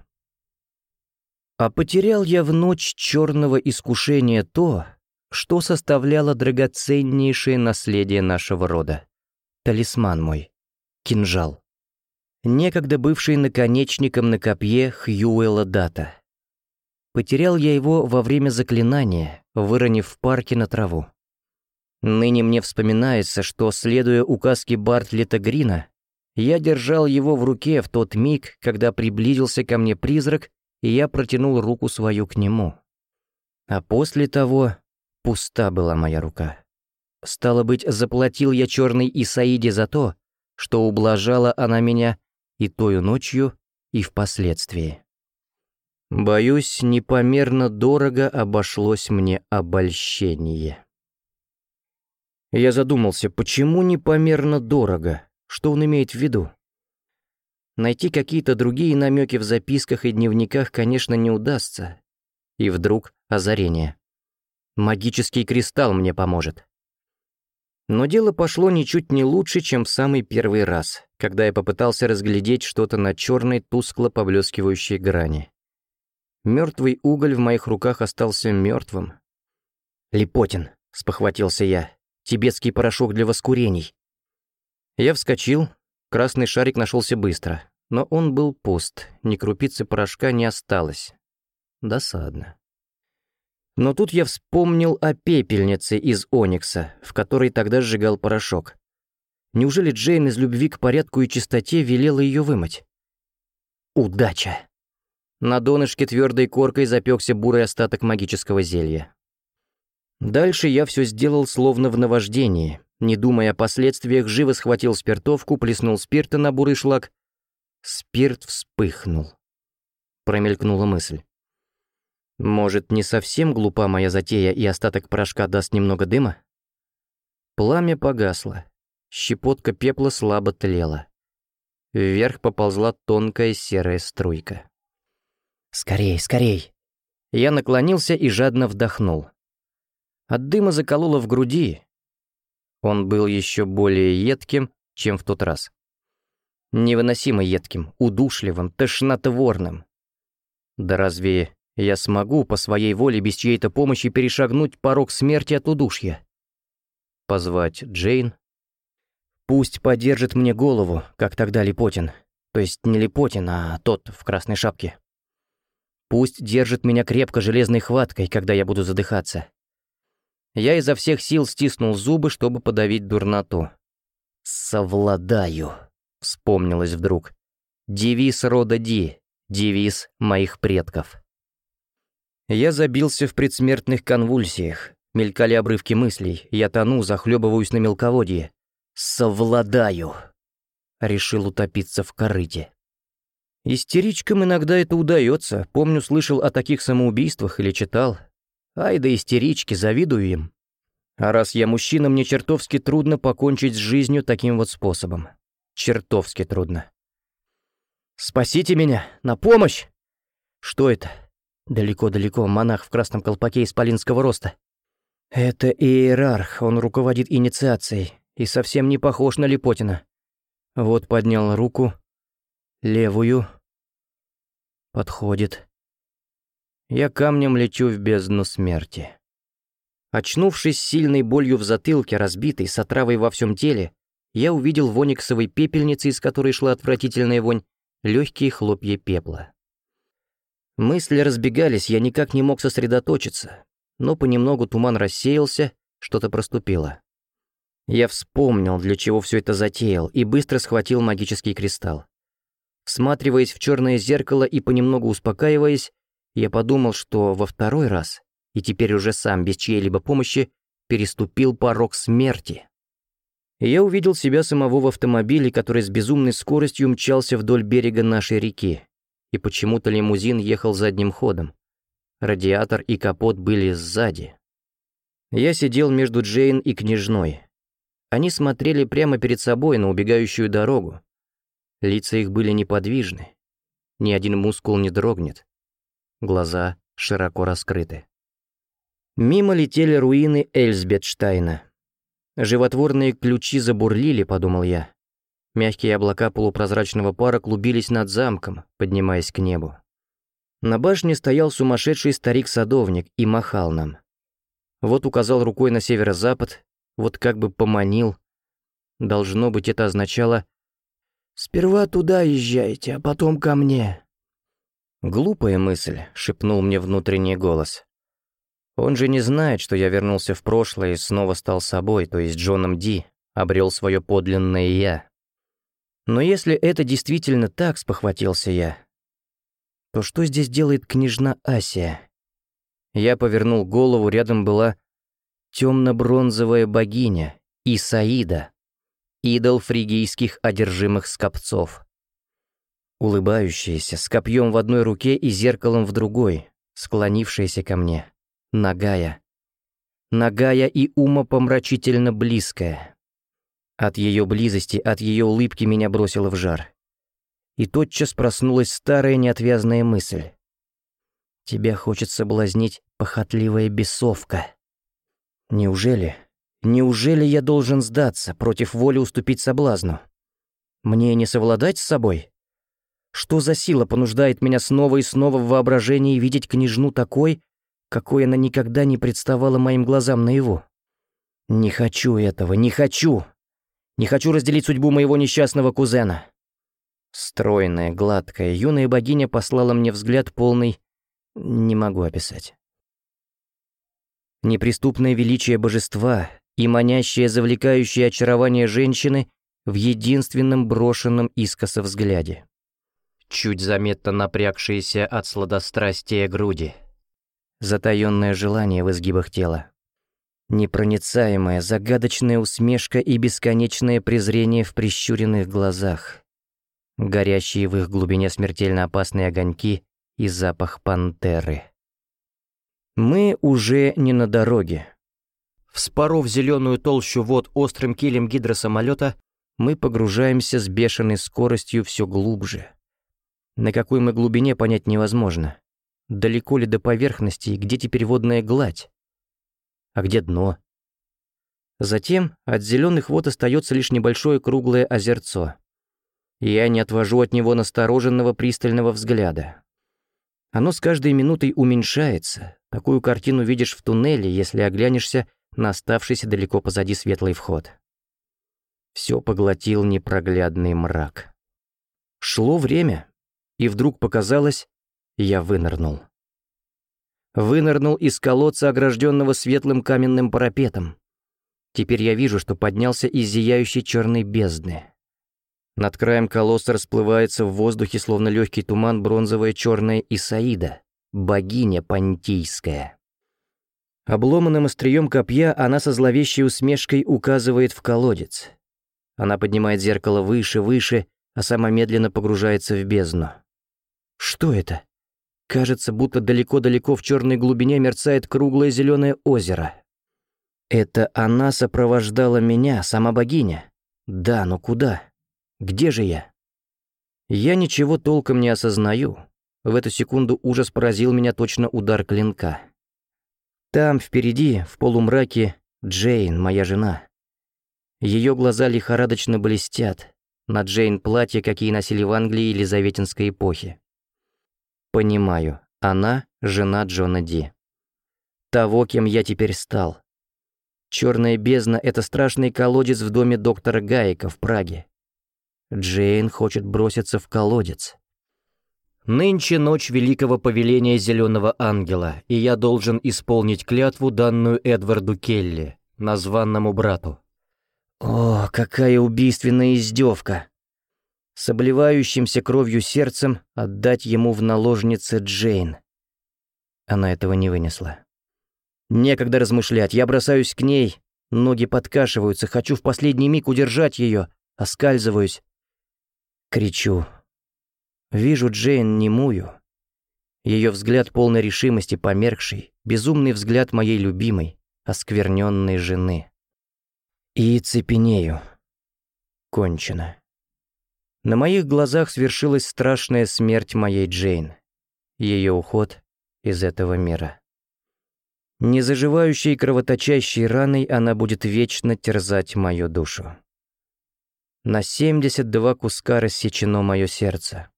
А потерял я в ночь черного искушения то, что составляло драгоценнейшее наследие нашего рода. Талисман мой. Кинжал. Некогда бывший наконечником на копье Хьюэла Дата. Потерял я его во время заклинания, выронив в парке на траву. Ныне мне вспоминается, что, следуя указке Бартлета Грина, я держал его в руке в тот миг, когда приблизился ко мне призрак и я протянул руку свою к нему. А после того пуста была моя рука. Стало быть, заплатил я черной Исаиде за то, что ублажала она меня и тою ночью, и впоследствии. Боюсь, непомерно дорого обошлось мне обольщение. Я задумался, почему непомерно дорого, что он имеет в виду? Найти какие-то другие намеки в записках и дневниках, конечно, не удастся. И вдруг озарение. Магический кристалл мне поможет. Но дело пошло ничуть не лучше, чем в самый первый раз, когда я попытался разглядеть что-то на черной, тускло поблескивающей грани. Мертвый уголь в моих руках остался мертвым. «Липотин», — спохватился я, — «тибетский порошок для воскурений». Я вскочил, красный шарик нашелся быстро, но он был пуст, ни крупицы порошка не осталось. Досадно. Но тут я вспомнил о пепельнице из оникса, в которой тогда сжигал порошок. Неужели Джейн из любви к порядку и чистоте велела ее вымыть? Удача! На донышке твердой коркой запекся бурый остаток магического зелья. Дальше я все сделал словно в наваждении, не думая о последствиях, живо схватил спиртовку, плеснул спирта на бурый шлак. Спирт вспыхнул. Промелькнула мысль. Может, не совсем глупа моя затея и остаток порошка даст немного дыма? Пламя погасло. Щепотка пепла слабо тлела. Вверх поползла тонкая серая струйка. «Скорей, скорей!» Я наклонился и жадно вдохнул. От дыма закололо в груди. Он был еще более едким, чем в тот раз. Невыносимо едким, удушливым, тошнотворным. Да разве я смогу по своей воле без чьей-то помощи перешагнуть порог смерти от удушья. Позвать Джейн? Пусть подержит мне голову, как тогда Липотин. То есть не Липотин, а тот в красной шапке. Пусть держит меня крепко железной хваткой, когда я буду задыхаться. Я изо всех сил стиснул зубы, чтобы подавить дурноту. «Совладаю», — вспомнилось вдруг. Девиз рода Ди, девиз моих предков. Я забился в предсмертных конвульсиях. Мелькали обрывки мыслей. Я тону, захлебываюсь на мелководье. «Совладаю!» Решил утопиться в корыте. Истеричкам иногда это удается. Помню, слышал о таких самоубийствах или читал. Ай да истерички, завидую им. А раз я мужчина, мне чертовски трудно покончить с жизнью таким вот способом. Чертовски трудно. «Спасите меня! На помощь!» «Что это? Далеко-далеко монах в красном колпаке исполинского роста. Это иерарх, он руководит инициацией и совсем не похож на Липотина. Вот поднял руку, левую. Подходит. Я камнем лечу в бездну смерти. Очнувшись сильной болью в затылке, разбитой, с отравой во всем теле, я увидел в ониксовой пепельнице, из которой шла отвратительная вонь, легкие хлопья пепла. Мысли разбегались, я никак не мог сосредоточиться, но понемногу туман рассеялся, что-то проступило. Я вспомнил, для чего все это затеял, и быстро схватил магический кристалл. Всматриваясь в черное зеркало и понемногу успокаиваясь, я подумал, что во второй раз, и теперь уже сам, без чьей-либо помощи, переступил порог смерти. Я увидел себя самого в автомобиле, который с безумной скоростью мчался вдоль берега нашей реки и почему-то лимузин ехал задним ходом. Радиатор и капот были сзади. Я сидел между Джейн и княжной. Они смотрели прямо перед собой на убегающую дорогу. Лица их были неподвижны. Ни один мускул не дрогнет. Глаза широко раскрыты. Мимо летели руины Эльсбетштайна. Животворные ключи забурлили, подумал я. Мягкие облака полупрозрачного пара клубились над замком, поднимаясь к небу. На башне стоял сумасшедший старик-садовник и махал нам. Вот указал рукой на северо-запад, вот как бы поманил. Должно быть, это означало «Сперва туда езжайте, а потом ко мне». «Глупая мысль», — шепнул мне внутренний голос. «Он же не знает, что я вернулся в прошлое и снова стал собой, то есть Джоном Ди, обрел свое подлинное «я». Но если это действительно так, спохватился я, то что здесь делает княжна Асия? Я повернул голову, рядом была темно-бронзовая богиня Исаида, идол фригийских одержимых скопцов. Улыбающаяся, с копьем в одной руке и зеркалом в другой, склонившаяся ко мне, нагая. Нагая и умопомрачительно близкая. От ее близости, от ее улыбки меня бросило в жар. И тотчас проснулась старая неотвязная мысль. Тебя хочет соблазнить похотливая бесовка. Неужели? Неужели я должен сдаться, против воли уступить соблазну? Мне не совладать с собой? Что за сила понуждает меня снова и снова в воображении видеть княжну такой, какой она никогда не представала моим глазам наяву? Не хочу этого, не хочу. Не хочу разделить судьбу моего несчастного кузена. Стройная, гладкая, юная богиня послала мне взгляд полный... Не могу описать. Неприступное величие божества и манящее завлекающее очарование женщины в единственном брошенном искоса взгляде. Чуть заметно напрягшиеся от сладострастия груди. Затаённое желание в изгибах тела. Непроницаемая, загадочная усмешка и бесконечное презрение в прищуренных глазах. Горящие в их глубине смертельно опасные огоньки и запах пантеры. Мы уже не на дороге. Вспоров зеленую толщу вод острым килем гидросамолета, мы погружаемся с бешеной скоростью все глубже. На какой мы глубине понять невозможно. Далеко ли до поверхности и где теперь водная гладь? А где дно? Затем от зеленых вод остается лишь небольшое круглое озерцо. Я не отвожу от него настороженного пристального взгляда. Оно с каждой минутой уменьшается. Такую картину видишь в туннеле, если оглянешься на оставшийся далеко позади светлый вход. Все поглотил непроглядный мрак. Шло время, и вдруг показалось, я вынырнул. Вынырнул из колодца, огражденного светлым каменным парапетом. Теперь я вижу, что поднялся из зияющей черной бездны. Над краем колосса расплывается в воздухе, словно легкий туман, бронзовая черная Исаида, богиня понтийская. Обломанным острием копья она со зловещей усмешкой указывает в колодец. Она поднимает зеркало выше, выше, а сама медленно погружается в бездну. Что это? Кажется, будто далеко-далеко в черной глубине мерцает круглое зеленое озеро. Это она сопровождала меня, сама богиня. Да, но куда? Где же я? Я ничего толком не осознаю. В эту секунду ужас поразил меня точно удар клинка. Там, впереди, в полумраке, Джейн, моя жена. Ее глаза лихорадочно блестят. На Джейн платье, какие носили в Англии Елизаветинской эпохи. Понимаю, она — жена Джона Ди. Того, кем я теперь стал. Черная бездна — это страшный колодец в доме доктора Гаека в Праге. Джейн хочет броситься в колодец. Нынче ночь великого повеления Зеленого Ангела, и я должен исполнить клятву, данную Эдварду Келли, названному брату. О, какая убийственная издевка! С обливающимся кровью сердцем отдать ему в наложнице Джейн. Она этого не вынесла. Некогда размышлять, я бросаюсь к ней, ноги подкашиваются, хочу в последний миг удержать ее, оскальзываюсь. Кричу. Вижу Джейн немую. Ее взгляд полной решимости померкший, безумный взгляд моей любимой, оскверненной жены. И цепенею. Кончено. На моих глазах свершилась страшная смерть моей Джейн. Ее уход из этого мира. Незаживающей кровоточащей раной она будет вечно терзать мою душу. На 72 куска рассечено мое сердце.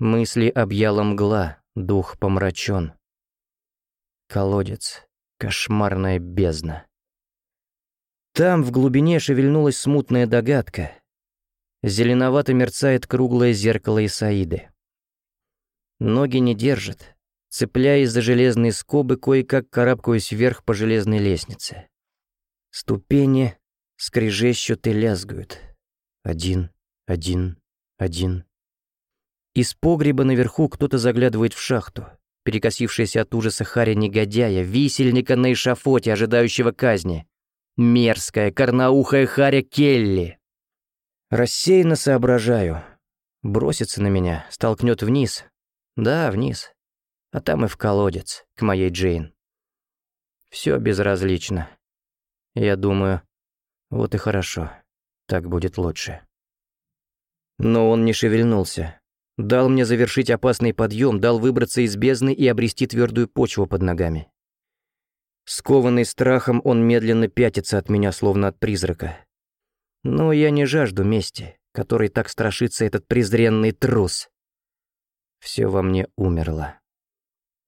Мысли объяла мгла, дух помрачен. Колодец, кошмарная бездна. Там в глубине шевельнулась смутная догадка. Зеленовато мерцает круглое зеркало Исаиды. Ноги не держат. Цепляясь за железные скобы, кое-как карабкаюсь вверх по железной лестнице. Ступени скрежещут и лязгают. Один, один, один. Из погреба наверху кто-то заглядывает в шахту. Перекосившаяся от ужаса харя негодяя, висельника на эшафоте, ожидающего казни. Мерзкая, корноухая Харя Келли. Рассеянно соображаю. Бросится на меня, столкнет вниз. Да, вниз. А там и в колодец, к моей Джейн. Все безразлично. Я думаю, вот и хорошо. Так будет лучше. Но он не шевельнулся. Дал мне завершить опасный подъем, дал выбраться из бездны и обрести твердую почву под ногами. Скованный страхом, он медленно пятится от меня, словно от призрака. Но я не жажду мести, которой так страшится этот презренный трус. Все во мне умерло.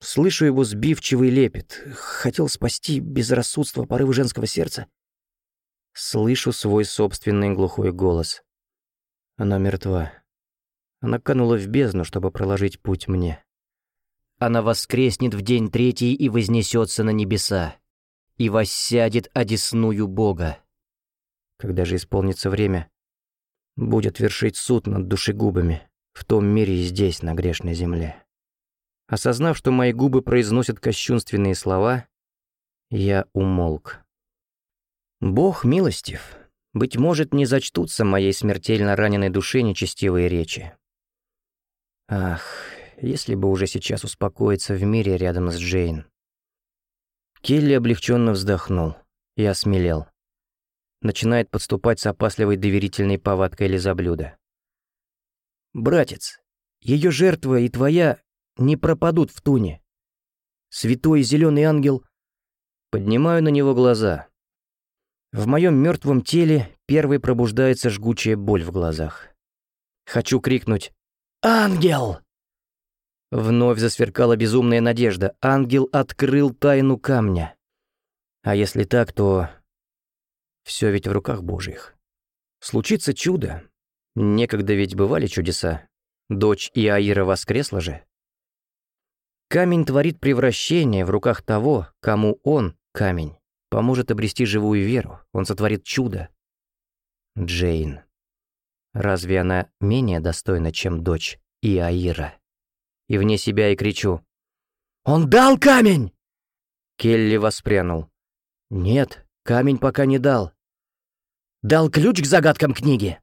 Слышу его сбивчивый лепет. Хотел спасти безрассудство порывы женского сердца. Слышу свой собственный глухой голос. Она мертва. Она канула в бездну, чтобы проложить путь мне. Она воскреснет в день третий и вознесется на небеса, и воссядет одесную Бога. Когда же исполнится время, будет вершить суд над душегубами в том мире и здесь, на грешной земле. Осознав, что мои губы произносят кощунственные слова, я умолк. Бог милостив. Быть может, не зачтутся моей смертельно раненой душе нечестивые речи. Ах, если бы уже сейчас успокоиться в мире рядом с Джейн. Келли облегченно вздохнул и осмелел. Начинает подступать с опасливой доверительной повадкой лизоблюда. «Братец, ее жертва и твоя не пропадут в туне. Святой зеленый ангел...» Поднимаю на него глаза. В моем мертвом теле первой пробуждается жгучая боль в глазах. Хочу крикнуть «Ангел!» Вновь засверкала безумная надежда. Ангел открыл тайну камня. А если так, то... Все ведь в руках Божьих. Случится чудо. Некогда ведь бывали чудеса. Дочь Иаира воскресла же. Камень творит превращение в руках того, кому он, камень, поможет обрести живую веру, он сотворит чудо. Джейн. Разве она менее достойна, чем дочь Иаира? И вне себя и кричу. «Он дал камень!» Келли воспрянул. «Нет, камень пока не дал». «Дал ключ к загадкам книги?»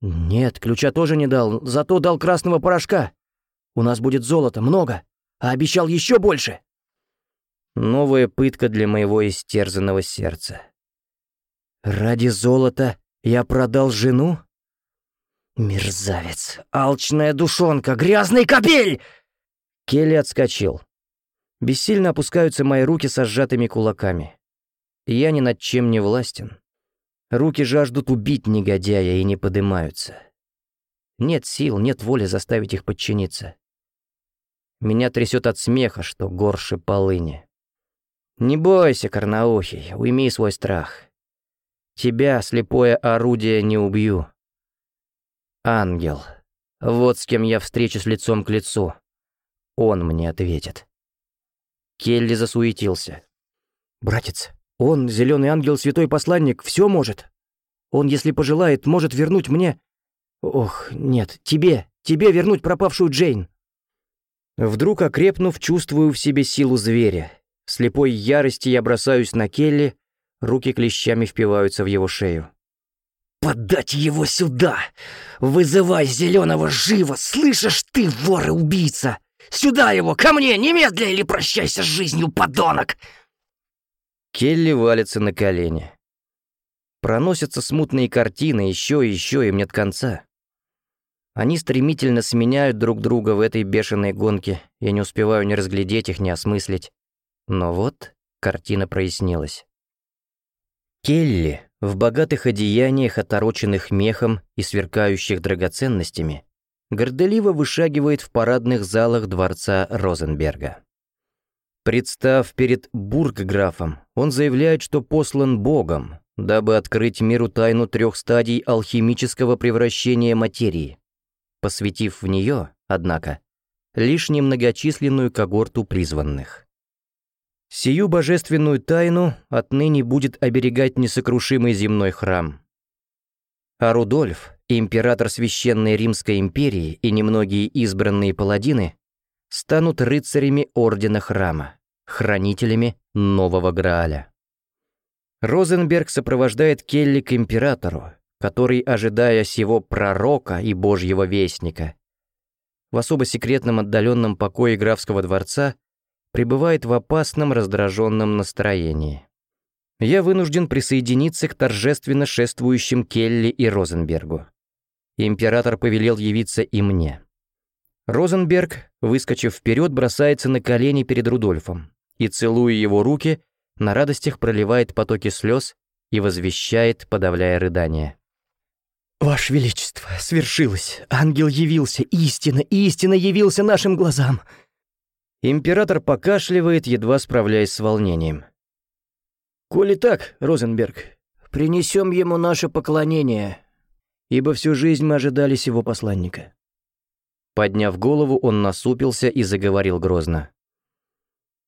«Нет, ключа тоже не дал, зато дал красного порошка. У нас будет золото, много, а обещал еще больше». Новая пытка для моего истерзанного сердца. «Ради золота я продал жену?» «Мерзавец! Алчная душонка! Грязный копель!» Келли отскочил. Бессильно опускаются мои руки со сжатыми кулаками. Я ни над чем не властен. Руки жаждут убить негодяя и не подымаются. Нет сил, нет воли заставить их подчиниться. Меня трясет от смеха, что горше полыни. Не бойся, Карнаухий, уйми свой страх. Тебя, слепое орудие, не убью. Ангел. Вот с кем я встречусь лицом к лицу. Он мне ответит. Келли засуетился. «Братец, он, зеленый ангел, святой посланник, все может. Он, если пожелает, может вернуть мне... Ох, нет, тебе, тебе вернуть пропавшую Джейн». Вдруг, окрепнув, чувствую в себе силу зверя в слепой ярости я бросаюсь на Келли, руки клещами впиваются в его шею. «Подать его сюда! Вызывай зеленого живо! Слышишь ты, вор и убийца! Сюда его, ко мне, немедля или прощайся с жизнью, подонок!» Келли валится на колени. Проносятся смутные картины, еще и еще, им нет конца. Они стремительно сменяют друг друга в этой бешеной гонке, я не успеваю ни разглядеть их, ни осмыслить. Но вот картина прояснилась. Келли в богатых одеяниях, отороченных мехом и сверкающих драгоценностями, горделиво вышагивает в парадных залах дворца Розенберга. Представ перед бургграфом, он заявляет, что послан Богом, дабы открыть миру тайну трех стадий алхимического превращения материи, посвятив в нее, однако, лишь немногочисленную когорту призванных. Сию божественную тайну отныне будет оберегать несокрушимый земной храм. А Рудольф, император Священной Римской империи и немногие избранные паладины станут рыцарями Ордена Храма, хранителями Нового Грааля. Розенберг сопровождает Келли к императору, который, ожидая сего пророка и божьего вестника, в особо секретном отдаленном покое графского дворца пребывает в опасном раздраженном настроении. Я вынужден присоединиться к торжественно шествующим Келли и Розенбергу. Император повелел явиться и мне. Розенберг, выскочив вперед, бросается на колени перед Рудольфом и, целуя его руки, на радостях проливает потоки слез и возвещает, подавляя рыдания. «Ваше Величество, свершилось! Ангел явился! Истина, истина явился нашим глазам!» Император покашливает, едва справляясь с волнением. «Коли так, Розенберг, принесем ему наше поклонение, ибо всю жизнь мы ожидали сего посланника». Подняв голову, он насупился и заговорил грозно.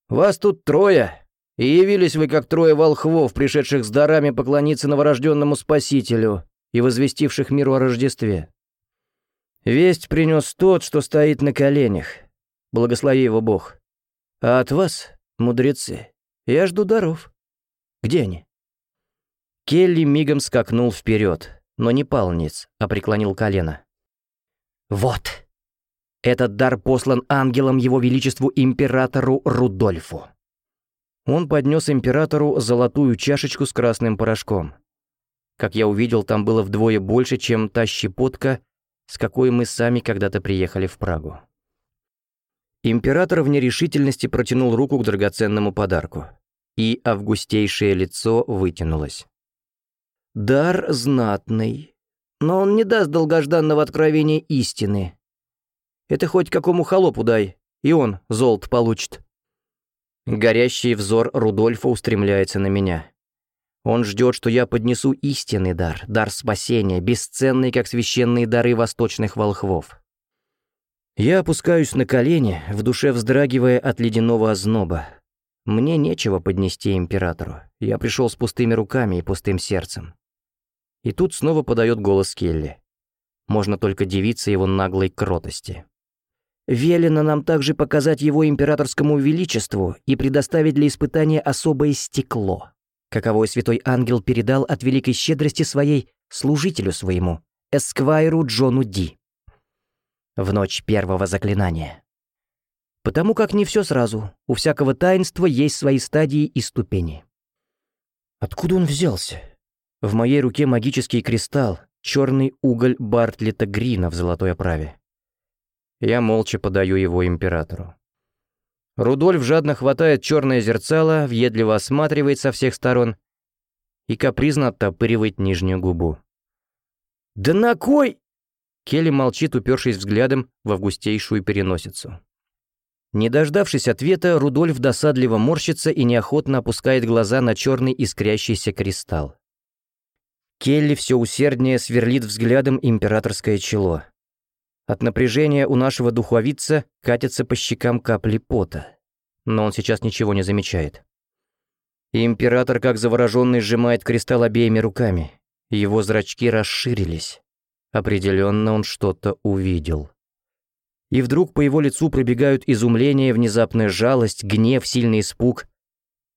«Вас тут трое, и явились вы как трое волхвов, пришедших с дарами поклониться новорожденному Спасителю и возвестивших миру о Рождестве. Весть принес тот, что стоит на коленях. Благослови его Бог. А от вас, мудрецы, я жду даров. Где они?» Келли мигом скакнул вперед, но не пал ниц, а преклонил колено. «Вот!» Этот дар послан ангелом его величеству императору Рудольфу. Он поднес императору золотую чашечку с красным порошком. Как я увидел, там было вдвое больше, чем та щепотка, с какой мы сами когда-то приехали в Прагу. Император в нерешительности протянул руку к драгоценному подарку, и августейшее лицо вытянулось. «Дар знатный, но он не даст долгожданного откровения истины. Это хоть какому холопу дай, и он золото получит». Горящий взор Рудольфа устремляется на меня. Он ждет, что я поднесу истинный дар, дар спасения, бесценный, как священные дары восточных волхвов. Я опускаюсь на колени, в душе вздрагивая от ледяного озноба. Мне нечего поднести императору. Я пришел с пустыми руками и пустым сердцем. И тут снова подает голос Келли. Можно только дивиться его наглой кротости. Велено нам также показать его императорскому величеству и предоставить для испытания особое стекло, каковое святой ангел передал от великой щедрости своей служителю своему, эсквайру Джону Ди. В ночь первого заклинания. Потому как не все сразу, у всякого таинства есть свои стадии и ступени. Откуда он взялся? В моей руке магический кристалл, черный уголь Бартлета Грина в золотой оправе. Я молча подаю его императору. Рудольф жадно хватает черное зерцало, въедливо осматривает со всех сторон и капризно оттопыривает нижнюю губу. «Да на кой?» Келли молчит, упершись взглядом в августейшую переносицу. Не дождавшись ответа, Рудольф досадливо морщится и неохотно опускает глаза на черный искрящийся кристалл. Келли все усерднее сверлит взглядом императорское чело. От напряжения у нашего духовица катятся по щекам капли пота. Но он сейчас ничего не замечает. Император, как завороженный, сжимает кристалл обеими руками. Его зрачки расширились. Определенно он что-то увидел. И вдруг по его лицу пробегают изумление, внезапная жалость, гнев, сильный испуг.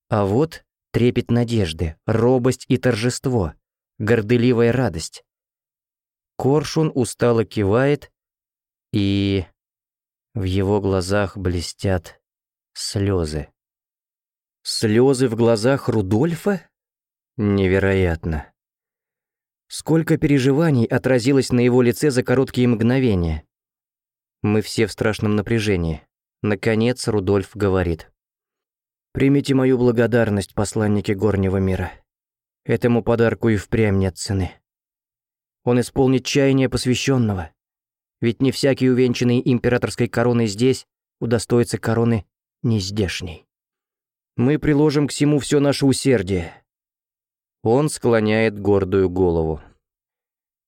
А вот трепет надежды, робость и торжество, горделивая радость. Коршун устало кивает, и в его глазах блестят слезы. Слезы в глазах Рудольфа? Невероятно. Сколько переживаний отразилось на его лице за короткие мгновения. Мы все в страшном напряжении. Наконец Рудольф говорит. «Примите мою благодарность, посланники Горнего мира. Этому подарку и впрямь нет цены. Он исполнит чаяние посвященного, ведь не всякий увенчанный императорской короной здесь удостоится короны нездешней. Мы приложим к всему все наше усердие. Он склоняет гордую голову.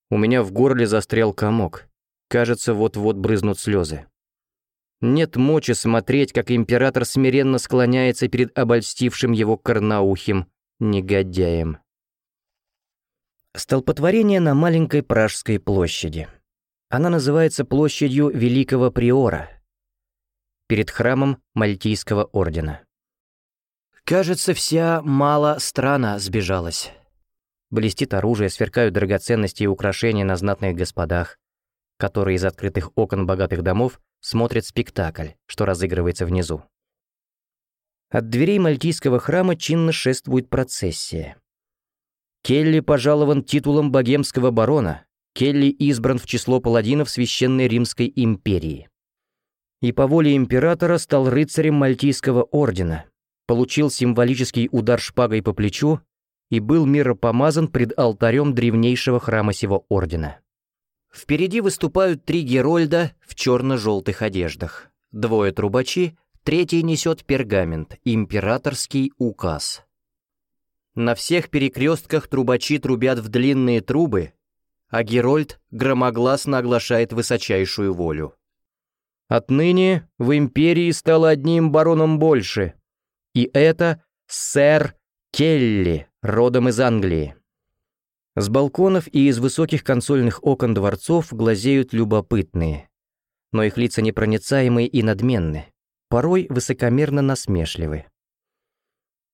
У меня в горле застрял комок. Кажется, вот-вот брызнут слезы. Нет мочи смотреть, как император смиренно склоняется перед обольстившим его корнаухим негодяем. Столпотворение на маленькой Пражской площади. Она называется площадью Великого Приора, перед храмом Мальтийского ордена. Кажется, вся мало страна сбежалась. Блестит оружие, сверкают драгоценности и украшения на знатных господах, которые из открытых окон богатых домов смотрят спектакль, что разыгрывается внизу. От дверей Мальтийского храма чинно шествует процессия. Келли пожалован титулом богемского барона, Келли избран в число паладинов Священной Римской империи. И по воле императора стал рыцарем Мальтийского ордена, получил символический удар шпагой по плечу и был миропомазан пред алтарем древнейшего храма сего ордена. Впереди выступают три герольда в черно-желтых одеждах. Двое трубачи, третий несет пергамент, императорский указ. На всех перекрестках трубачи трубят в длинные трубы, а Герольд громогласно оглашает высочайшую волю. Отныне в империи стало одним бароном больше, и это сэр Келли, родом из Англии. С балконов и из высоких консольных окон дворцов глазеют любопытные, но их лица непроницаемые и надменны, порой высокомерно насмешливы.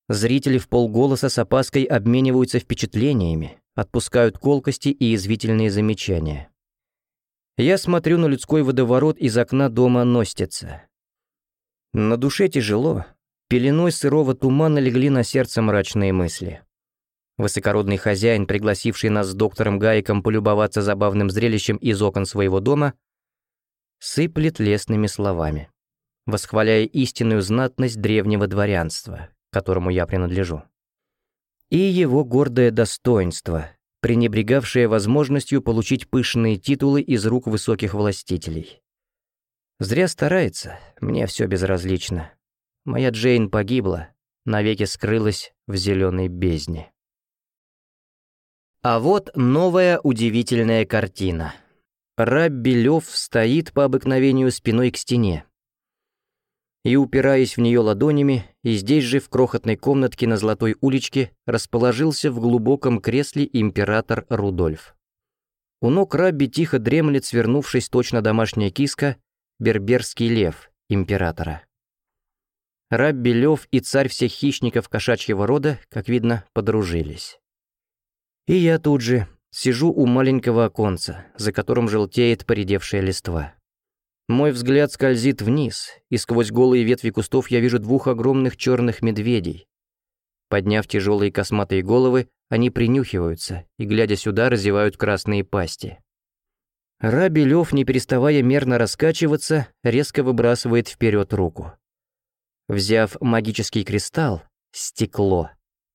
Зрители в полголоса с опаской обмениваются впечатлениями, отпускают колкости и извительные замечания. Я смотрю на людской водоворот из окна дома Ностица. На душе тяжело, пеленой сырого тумана легли на сердце мрачные мысли. Высокородный хозяин, пригласивший нас с доктором Гаиком полюбоваться забавным зрелищем из окон своего дома, сыплет лестными словами, восхваляя истинную знатность древнего дворянства, которому я принадлежу. И его гордое достоинство, пренебрегавшее возможностью получить пышные титулы из рук высоких властителей. Зря старается, мне все безразлично. Моя Джейн погибла, навеки скрылась в зеленой бездне. А вот новая удивительная картина. Рабби Лев стоит по обыкновению спиной к стене, и, упираясь в нее ладонями, и здесь же, в крохотной комнатке на Золотой уличке, расположился в глубоком кресле император Рудольф. У ног Рабби тихо дремлет, свернувшись точно домашняя киска, берберский лев императора. Рабби Лев и царь всех хищников кошачьего рода, как видно, подружились. И я тут же сижу у маленького оконца, за которым желтеет поредевшая листва. Мой взгляд скользит вниз, и сквозь голые ветви кустов я вижу двух огромных черных медведей. Подняв тяжелые косматые головы, они принюхиваются и, глядя сюда, разевают красные пасти. Раби Лев, не переставая мерно раскачиваться, резко выбрасывает вперед руку. Взяв магический кристалл, стекло,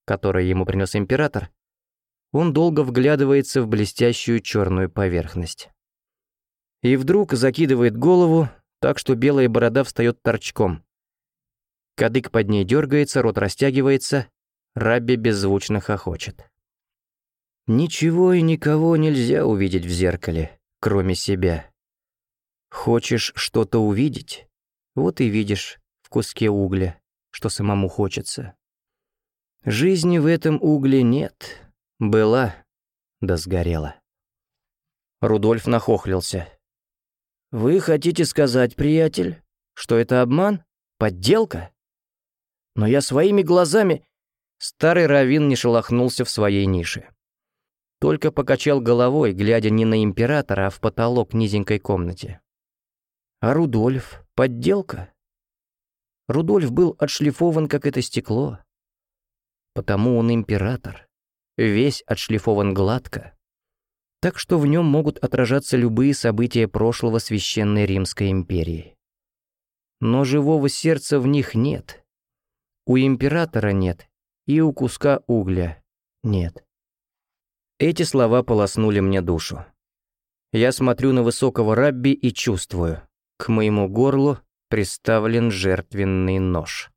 которое ему принес император, он долго вглядывается в блестящую черную поверхность. И вдруг закидывает голову, так что белая борода встает торчком. Кадык под ней дергается, рот растягивается, Рабби беззвучно хохочет. Ничего и никого нельзя увидеть в зеркале, кроме себя. Хочешь что-то увидеть? Вот и видишь в куске угля, что самому хочется. Жизни в этом угле нет. Была, да сгорела. Рудольф нахохлился. «Вы хотите сказать, приятель, что это обман? Подделка? Но я своими глазами...» Старый Равин не шелохнулся в своей нише. Только покачал головой, глядя не на императора, а в потолок низенькой комнате. «А Рудольф? Подделка?» Рудольф был отшлифован, как это стекло. Потому он император. Весь отшлифован гладко так что в нем могут отражаться любые события прошлого Священной Римской империи. Но живого сердца в них нет. У императора нет, и у куска угля нет. Эти слова полоснули мне душу. Я смотрю на высокого рабби и чувствую, к моему горлу приставлен жертвенный нож.